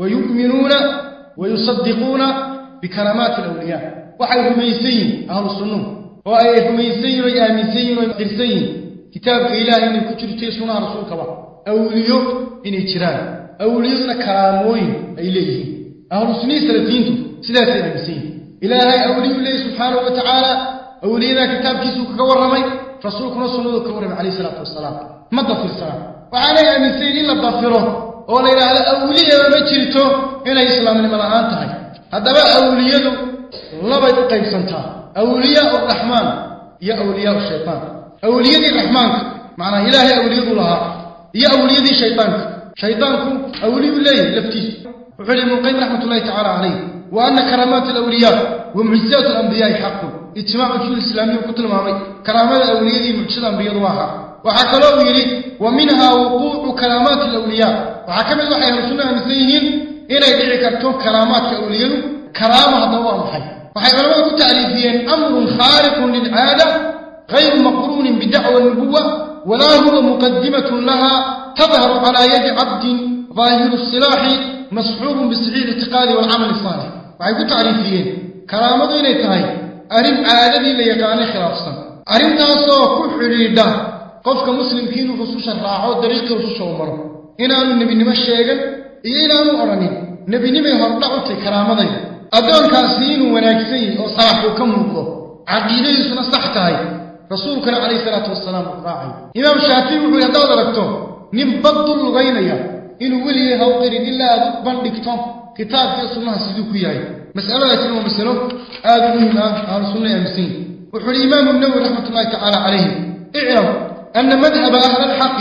wa yu'minuuna wa yusadiquuna bikaraamaati alawliyaa waxay rumaysan yihiin ahlu sunnuhu oo ay rumaysan yihiin oy aaminsan yihiin oy qirsan yihiin kitaabka ilaahay inay ku jirto iyo sunnaha rasuulkaba awliyo inay jiraan. Awliyaduna karaamooyin ay leeyihiin. Ahlu sunnihii salafiyiintu sidaasay aaminsan yihiin ilaahay awliyuu leeyahy subxaanahu wa tacaala awliyadaa kitaabkiisuu kaga warramay رسولكم رسول الله كبر عليه الصلاة والسلام. ما دفي السلام؟ وعلي من سيد إلا دفره. ولا إله اولياء ما جرتو إلى الاسلام لما انتهى هذا بقى اولياء لبا قيسنتا اولياء الرحمن. يا اولياء الشيطان. اولياء الرحمن. معنى اله اولياء الله يا اولياء الشيطان شيطانكم اولياء الليل لفتي علم القيم رحمة الله تعالى عليه. وأن كرامات الأولياء ومعزات الأنبياء حق. اجتماع الجيل الإسلامي ما المامي كرامات الأولياء ومعجزات الأنبياء ضمها وحكى له يريد ومنها وقوع كرامات الأولياء. وحكم الوحي رسولنا المسيحين إلى يدعي كرتون كرامات الأولياء. كرامة ضوء محي وحكى له تعريفيا أمر خارق للعادة. غير مقرون بدعوى النبوة. ولا هو مقدمة لها. تظهر على يد عبد ظاهر الصلاح مسحوب بسعير الاعتقاد والعمل الصالح. waxay ku tacriifiyeen karaamadu inay tahay arrin caadadii la yaqaanay khilaafsan. Arrintaasoo ku xidhiidha qofka muslimkii inuu rususha raaco dariiqii rususha u maro. Inaanu nebinimo sheegan iyo inaanu odhanin nebinimay hordhac u tay karaamaday. Addoonkaasi inuu wanaagsan yahy oo salaaxuu ka muuqdo caqiidadiisuna sax tahay. Rasuulkuna calayhi isalaatu wasalaam uu raacay. Imaam shaafici wuxuu yhi haddaad aragto nin baddul lugaynaya inuu weligay ha hawqirin ilaa aad u bandhigto. كتاب في السنة سيدوك إياه مسألة ومسألة مسألة آذ المهم آذ السنة أمسين وحول إمام النووي رحمة الله تعالى عليه. اعلم أن مذهب أهل الحق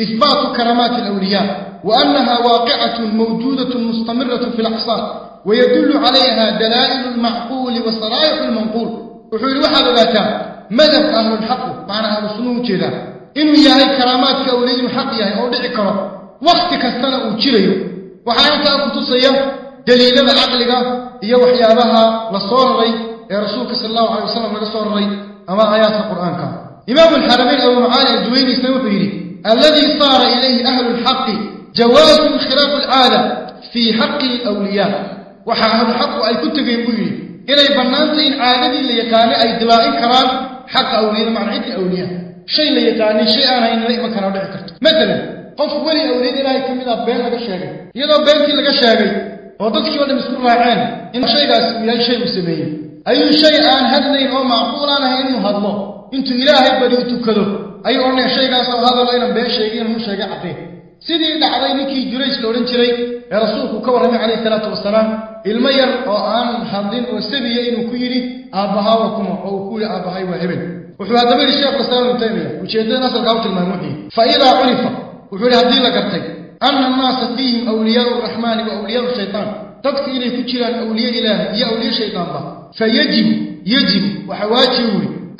إثبات كرامات الأولياء وأنها واقعة موجودة مستمرة في الأحصاء ويدل عليها دلائل المعقول وصرائح المنقول. وحول واحد الأتام مذهب أهل الحق معنى هذا السنون كذا إنه يا كرامات كأولي حقيا أو دعكرا وقتك السنة أو waxaa intaa ku tusaya daliilada caqliga iyo waxyaabaha la soo raray ee rasuulka sala allahu calay wasalam laga soo raray ama aayaadka qur'aanka imaamu alxaramayn abu macaali aljuwaynisna wuxuu yidhi alladii saara ilayhi ahlu lxaqi jawaazu khilaafu alcaada fii xaqi alawliyaa waxa ahluxaqu ay ku tegeen buu yidhi inay bannaantay in caadadii la yaqaanay ay dilaa'in karaan xaqa awliyada macnaa cidda awliyaa shay la yaqaanay shay aan haynala iman karaa dhici karto maalan qof weli awliyada ilaahay ka mid ah been laga sheegay iyadoo beentii laga sheegay oo dadkii o dham isku raaceen in shaygaas uu yahay shay uu sameeyey. Ayuu shay aan hadlayn oo macquul aan ahayn inuu hadlo. Intuu ilaahay bari u tukado ayuu odhanaya shaygaasoo hadal aynan been sheegin inuu sheegay caddeen sidii dhacday ninkii jurays la odhan jiray ee rasuulku ka warramay calayhi salaatu wasalaam ilmo yar oo aan hadlin oo sabiya inuu ku yidhi aabbahaa kuma oo uu ku yidhi aabbahay waa hebel wuxuu haddaba yidhi sheekhu islaam ibnu taymiya ujeedadan asalkaa u tilmaamay wuxuu fa idaa curifa وحولي لك لكرتك أن الناس فيهم أولياء الرحمن وأولياء الشيطان. تكت إلي فتشلا أولياء إله. يا أولياء الشيطان الله فيجب يجب وحواجه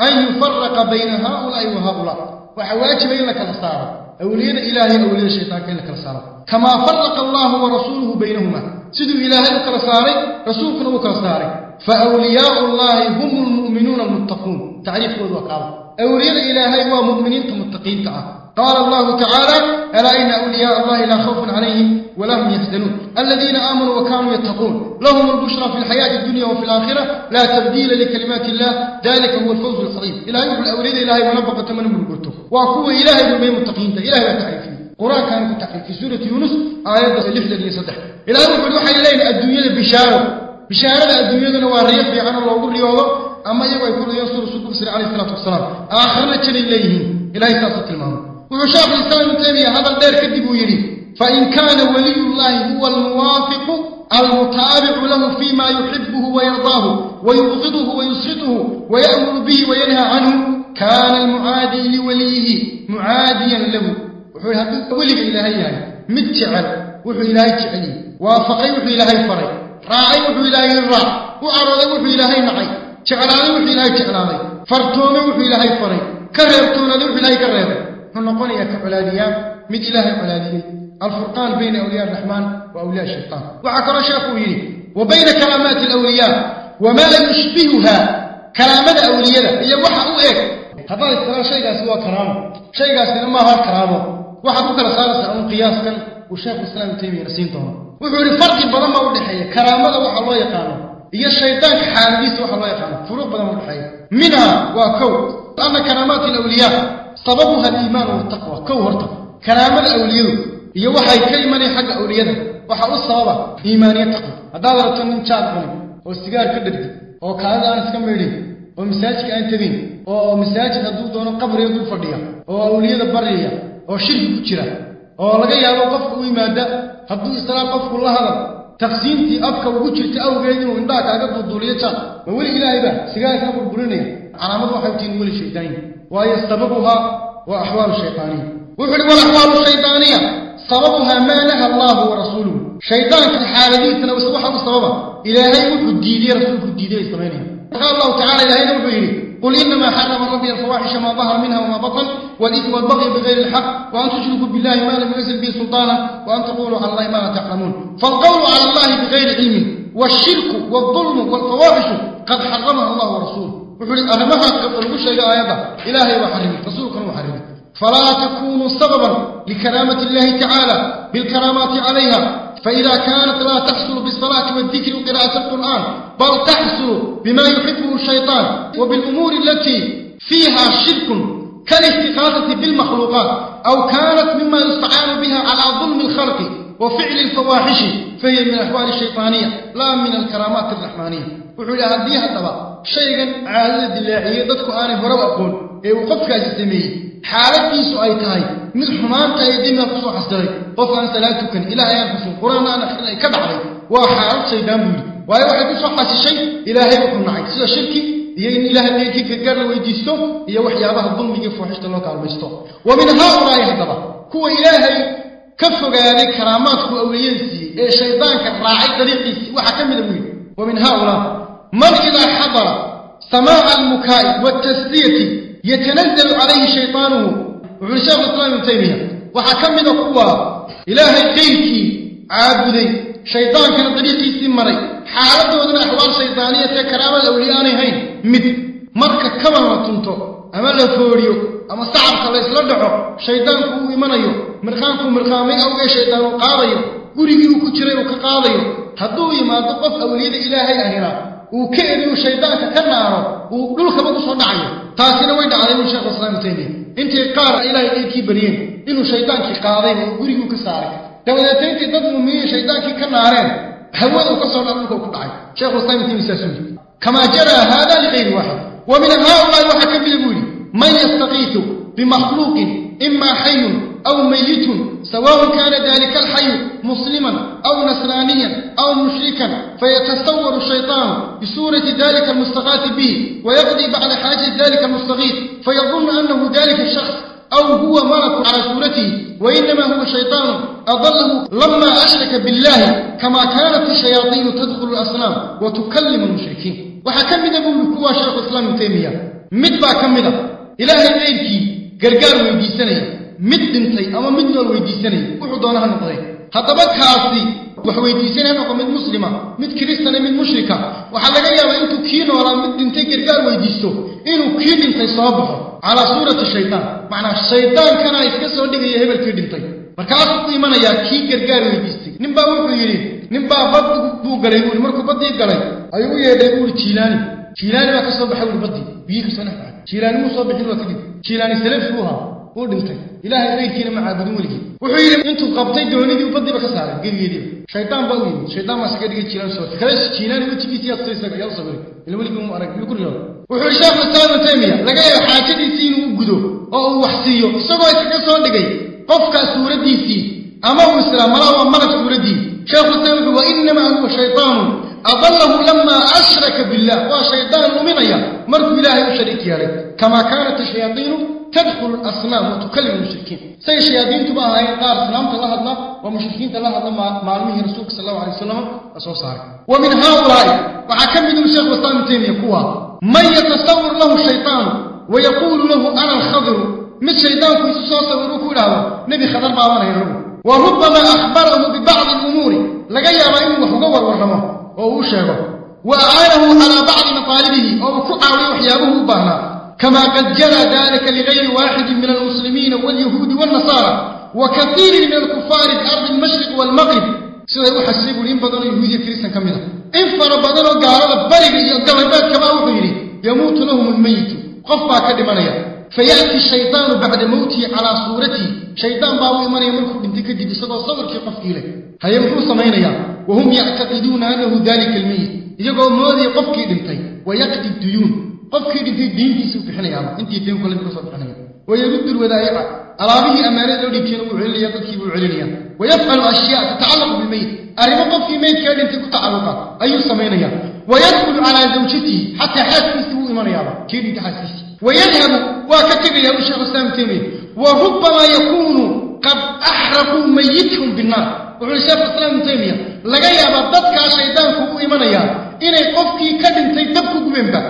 أن يفرق بين هؤلاء وهؤلاء. وحواجه بين لك الأسارة أولياء إله يا أولياء الشيطان كين لك الأسارة كما فرق الله ورسوله بينهما. سدوا إله لك الأسارة رسولك لك الأسارة فأولياء الله هم المؤمنون المتقون. تعريفه الوكالة أولياء إلهي هو مؤمنين تعالى قال الله تعالى ألا إن أولياء الله لا خوف عليهم ولا هم يحزنون. الذين آمنوا وكانوا يتقون. لهم البشرى في الحياة الدنيا وفي الآخرة. لا تبديل لكلمات الله. ذلك هو الفوز العظيم. إلهي يقول أولياء إلهي ونبقى تمن من قلته وأقوى إلهي من المتقين إلهي وتعريفه قرآن كان كتعريف في سورة يونس. آيات اللحدة يصدح إلهي يقول وحي إلينا الدنيا بشارة بشارة الدنيا نوارية في عنا الله قل يوضا أما يقول ينصر صدق سر عليه الصلاة والسلام آخرنا كان إليهم. إلهي ساسة المهم وشاف الإسلام ابن هذا الدير كذب يري فإن كان ولي الله هو الموافق المتابع له فيما يحبه ويرضاه ويبغضه ويسخطه ويأمر به وينهى عنه كان المعادي لوليه معاديا له. وحول هذا ولي إلهي متجعل وحول إلهي جعلي وافقي وحول إلهي فري. راعي وحول إلهي الراع وعرضي وحول إلهي معي. جعلاني وحول إلهي جعلاني. فرتوني وحول إلهي فري. كرهبتوني وحول إلهي كرهبتوني نقول يا كعلادية مد إله علادية الفرقان بين أولياء الرحمن وأولياء الشيطان. وعكر شافوا وبين كلامات الأولياء. وما يشبهها كلامات أولياء هي وحا أوئك هذا الثلاث شيء سوى كرامة. شيء سوى ما هو كرامة. وحا بكرة صارت عن قياس كان وشاف الإسلام التيمية نسين طبعا. وحوري فرق بدن ما ودحية كرامة وحا الله يقانه هي الشيطان حادث وحا الله يقانه فروق بدن ما ودحية منها وكوت أن كرامات الأولياء tababuha aliimaan wataqwa kow horta kalaamada awliyadu iyo waxay ka imanaya xagga awliyada waxa u sababa iimaaniyo taqwa. Haddaad rabto nin jaad cunin oo sigaar ka dhegdi oo kaalada aan iska maydhin oo masaajidka aan tegin oo masaajid hadduu doono qabriga dul fadhiya oo awliyada baryaya oo shirki ku jira oo laga yaabo qofka u yimaada hadduu islaa qofku la hadal taqsiintii afka ugu jirta awgeed inuu indhaa kaaga duuduuliyo jaad ma weli ilaahay baa sigaarkaa burburinaya calaamad waxay utihin weli shaydaanya وهي سببها وأحوال الشيطانية. وحل والأحوال الشيطانية سببها ما نهى الله ورسوله. شيطان في حالة دي تنوسوحة السبب إلهي وحل الديدي رسولك الديدي السمانية قال الله تعالى إلهي نوحيري قل إنما حرم ربي الفواحش ما ظهر منها وما بطن والإثم والبغي بغير الحق وأن تشركوا بالله ما لم ينزل به سلطانا وأن تقولوا على الله ما لا تعلمون. فالقول على الله بغير علم والشرك والظلم والفواحش قد حرمها الله ورسوله. وحول أهمها قبل شيء آياته إلهي وحرمه رسولك وحرمه فلا تكونوا سببا لكرامة الله تعالى بالكرامات عليها. فإذا كانت لا تحصل بالصلاة والذكر وقراءة القرآن بل تحصل بما يحبه الشيطان وبالأمور التي فيها شرك كالاستغاثة بالمخلوقات أو كانت مما يستعان بها على ظلم الخلق وفعل الفواحش فهي من الأحوال الشيطانية لا من الكرامات الرحمانية. شيغان عادة دلاعية دادكو أنا هرب أقول ايو قفك اجتمي حالك يسو اي تاي من حمان تاي ديما قصو حسدري قف عن سلاتك إلى الهي انفسو القرآن أنا خلق كبعي وحارب شيغان بود واي واحد يسو حاس شيء الهي بكم معي سيدا شركي يين الهي ميكي كقر لو يجيستو ايو وحيا بها الظلم يقف وحشت الله كالبستو ومن هؤلاء هدبا كو الهي كفو كراماتك كراماتكو اولينسي اي شيطان كراعي طريقي وحكمل ومن هؤلاء من إذا حضر سماع المكاء والتسلية يتنزل عليه شيطانه عشاب الإسلام تيمية. وحكم من القوة إلهي قيكي عابدي. شيطان كان طريقي سمري حالته من أحوال شيطانية كرامة أوليانه هين مد. مركة كما رتنته أما لفوريو أما صعب خلاص خليس ردعه شيطان كو إمانيو مرخان كو مرخامي أو إيه شيطان قاضي قريبي وكتري وكقاضي هدو يما تقف أوليدي إلهي أهلا uu ka eriyo shaydaanka ka naaro uu dhulkaba ku soo dhacayo taasina way dhacday buu sheekhu islaam taymiya intii qaar ilaahay qaydkii bariyeen inuu shaydaankii qaaday oo gurigii ka saaray dabadeetna intii dad muuminiin shaydaankii ka naareen hawada uu ka soo dhulka ku dhacay sheekhu islaam taymiya saasuu yidhi kamaa jaraa hada ligayri waaxid wa min haulaai waxaa ka mida buu yidhi man yastaqiitu bimakhluuqin ima xayun أو ميت سواء كان ذلك الحي مسلما أو نصرانيا أو مشركا فيتصور الشيطان بصورة ذلك المستغاث به ويقضي بعد حاجة ذلك المستغيث فيظن أنه ذلك الشخص أو هو ملك على صورته وإنما هو شيطان أضله لما أشرك بالله كما كانت الشياطين تدخل الأصنام وتكلم المشركين. وحكم من أبو بكوا شيخ الإسلام تيمية. مدبع كمدة إلهي غيركي قرقار ويديسني mid dhintay ama mid nool weydiisanaya wuxuu doonaha noqday haddaba kaasi wax weydiisanaya noqo mid muslima mid kiristana mid mushrika waxaa laga yaabaa intuu kii noolaa mid dhintay gargaar weydiisto inuu kii dhintay soo baxo calaa suurati shaydaan macnaa shaydaankana iska soo dhigaya hebelkii dhintay. Markaasuu imanayaa kii gargaar weydiistay. Ninbaa wuxuu yidhi ninbaa bad buu galay buui markuu baddii galay ayuu u yeedhay buui jiilaani jiilaani baa ka soo baxay buui baddii biyii ka soo dhex baxay jiilaani muu soo bixin waa kadib jiilaani salafi buu ahaa wuu dhintay. Ilaahay kayrkiina ma caabudin weligii. Wuxuu yidhi intuu qabtay doonidii baddiiba ka saaray gebigeediiba shaydaan baa u yimid shaydaan baa isaga dhigay jiilaan soo kale jiilaani wejigiisi yaa tusay isaga yaa u sabiray ila weligii mu arag muu ku riyooda wuxuu sheekhu islaam ibnu laga yaabo xaajadiisii inuu u gudo oo uu wax siiyo isagoo iskaga soo dhigay qofkaa suuraddiisii ama uu islaam malaa waa malag suuraddii sheekhu islaam wuxuu wa inamaa huwa shaytaanu أضله لما أشرك بالله. وشيطان منيا مرد بالله يا يارك كما كانت الشياطين تدخل الأصنام وتكلم المشركين. سي الشياطين تبقى هاي قار سلامة الله أضلا ومشركين تلاه أضلا معلمه رسولك صلى الله عليه وسلم. أصوص ومن هؤلاء وعكم من الشيخ وسلم تيمي قوة من يتصور له الشيطان ويقول له أنا الخضر؟ من شيطان في سوسة وركولها نبي خضر بعوانه يرغب وربما أخبره ببعض الأمور. لقيا رأيه وحقور ورحمه أو شيغه واعانه على بعض مطالبه أو فقعه وحيابه بهنا كما قد جرى ذلك لغير واحد من المسلمين واليهود والنصارى وكثير من الكفار في أرض المشرق والمغرب. سوى يحسب لهم بدل اليهود كريستيان كاملا إن فر بدل قال بلغ الجلبات كما هو يموت لهم الميت. قفا كدمانيا. فيأتي الشيطان بعد موته على صورته. شيطان باوي من يملك بنتك جدي صدر صورك يقف إليه. هيم هو سمينيا وهم يعتقدون أنه ذلك الميت. يجو مودي قفكي دنتي ويقضي الديون. قفكي دنتي دين دي سو خنيا انت دين كل كسو خنيا ويرد الودايع على به أمانة لو دكين و خليا قفكي بو خليا ويفعل أشياء تتعلق بالميت. اريم قفكي ميت كان انت تعلقا اي سمينيا ويدخل على زوجته حتى حاسس سوء مريا كيف تحسس ويذهب وكتب له شخص سامتني وربما يكون قد أحرقوا ميتهم بالنار. Wuxuu sheekhu islaam ibnu taymiya laga yaabaa dadkaa shaydaanku u imanayaa inay qofkii ka dhintay dab ku gubeenba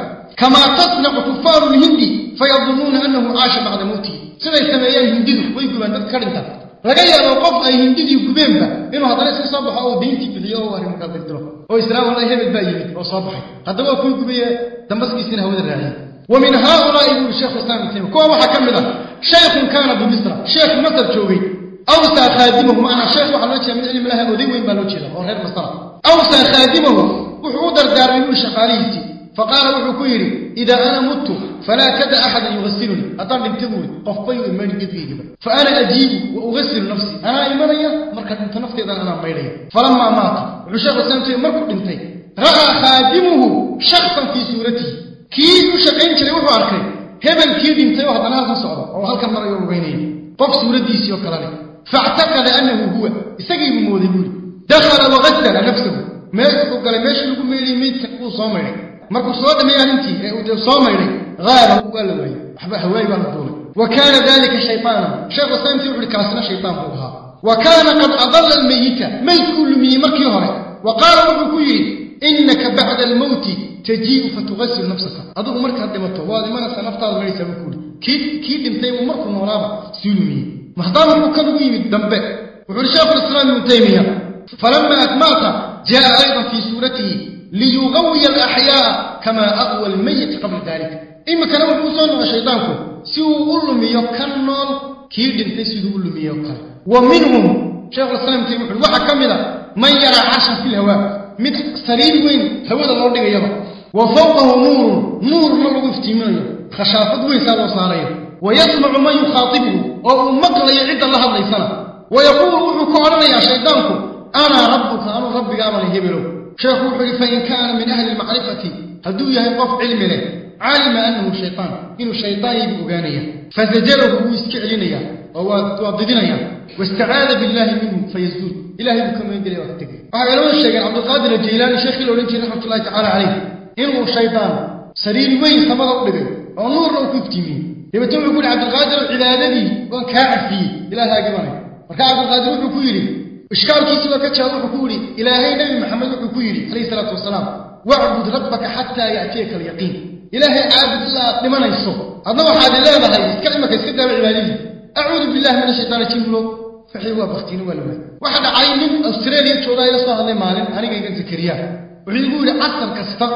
kamaa tasnacu kufaaru lhindi fayadunnuuna annahu caasha bacda mowtihi siday sameeyaan hindidu way gubaan dadka ka dhinta. Laga yaabo qof ay hindidii gubeenba inuu haddana iska soo baxo oo diintii bixiyo oo arrin markaa dildilo oo islaam wallahi hebel baa yimid oo soo baxay. Haddaba waa kuwii gubaya dambaskiisiina hawada raaciyay wa min haaulaai buu sheekhu islam ibn taymiya. Kuwa waxaa ka mid ah shaykhun kaana bimisra sheekh masar joogay أوسى خادمه أنا شيخ وحلو لك من علم لها أذيب وإن بلوك له غير مصطرح أوسى خادمهم وحوضر دارين شقاريتي فقال وحكويري إذا أنا مت فلا كد أحد يغسلني. أطار نبتغوني قفقي وإمان يدفيه فأنا أجيب وأغسل نفسي. أنا إمانيا مركة أنت نفسي إذا أنا ميلي فلما مات وحشاق السلامتين مركة انتين رأى خادمه شخصا في سورته كيف شقين شريوه أركي. هبل كيف انتين وحد أنا هذا الصعب أو هل كان مرأيه وبينيه قف سورتي سيوك لالي فاعتقد أنه هو. اسغي مودبول دخل وغسل نفسه. ما يقول ماشي لو ميلي ميت كو صومري مركو صوت ما يعنيتي أو إيه، صومري غير ولا لا إيه؟ أحب حوايب على طول وكان ذلك شيطان شيخ حسين في الكاسنا شيطان هو وكان قد أضل الميت. ما يقول مي مركي وقال ابو كويل إنك بعد الموت تجيء فتغسل نفسك. ادو مركه دمتو. وادي ما نفتاد ميسه بكول كيد كيد انت مركو نورابا سيلمي hore wa qaala wuxuu ku yidhi innaka bacda almowti tajii'u fatugasilu nafsaka adigu markaad dhimato waad imanaysaa naftaada maydhaysaa buu kuuhi kii kii dhintay uu markuu noolaaba sii lumiyey mahdaa wuxuu kan ugu yimid dambe wuxu uhi sheekhu lislaam ibnu taymiya falama maata jaa aydan fii suuratihi liyugawiya alaxyaaa kamaa aqwa almayit qabla dalika iminkana wuxuu usoo noqo shaydaanku si uu ويسمع ما يخاطبه أو أمك لا يعد الله الله سنة ويقول أحوك أنا يا شيطانك أنا ربك أنا ربك أنا الهبل شيخ أحوك فإن كان من أهل المعرفة هدو يهقف علمنا. عالم أنه شيطان إنه شيطان يبقانيا فزجره ويسكعلنيا وضدنيا واستعاذ بالله منه فيزود إلهي بكم من دلي وقتك. أعلم الشيخ عبد القادر الجيلاني شيخ الأولينتي رحمة الله تعالى عليه. إنه شيطان سرير وين سمغ أقلبه ونور أكتبتي منه cabdilqaadir wuxuu ku yidhi ishkaalkiisii waa ka jawaab wuxuu ku yidhi ilaahay nebi maxamed wuxuu ku yidhi calayhi salaatu wasalaam wacbud rabbaka xataa ya'tiyaka alyaqiin ilaahay caabud ilaa aad dhimanayso adna waxaad leedahay iska imaka iska daaba cibaadadii acuudu billahi min ashaytaan rajiim bulo wixii waa baktiina waa la waayay waxa dhacay nin australia joogaa ila soo hadlay maalin anigayga zakariya wuxuu igu yidhi casar kasta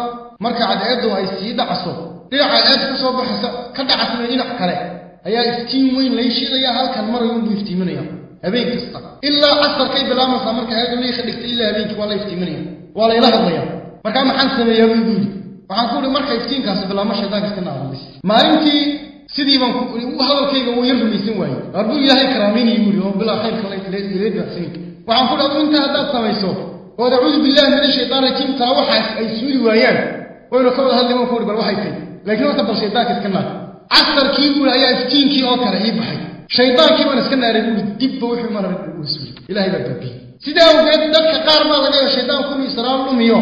marka cadceeddu ay sii dhacso dhinaca cadceed ka soo baxaysa ka dhacasna dhinac kale. Ayaa iftiin weyn lay shiidaya halkan marayun buu iftiiminaya habeen kasta. Ilaa casarkay bilaamaysaa marka heedu liika dhigtay ilaa habeenkii waa la iftiiminaya waa layla hadlaya markaa maxaan sameeyaa buu yidhi. Waxaan ku ihi marka iftiinkaasi bilaabmo shaydaanka iska naadalis maalintii sidii baan hadalkayga wuu yar rumaysan waayey arbuu ilaahay karaamaynayi buu yidhi oo bilaa khayrka ila daacsayn waxaan ku ihi adu intaa haddaad samayso ood acuudu billahi min ashaytaan rajiim taa waxaas ay suuli waayaan. Waynu ka wada hadlay waan ku bal waxay tahy laakiin horta bal shaydaanka iska naar casarkii buu ayaa iftiinkii oo kale ii baxay. Shaydaankii baan iska naaray buui dibba wuxuu uu suuli ilahay baa baabiyey sidaa awgeed dadka qaar baa laga yaaba shaydaanku inuu israail dhumiyo.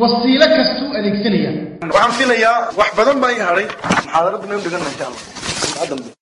Wasiilo kastuu adeegsanaya. Waxaan filayaa wax badan baa ii hadhay muxaadaradda maynu dhigana insha allah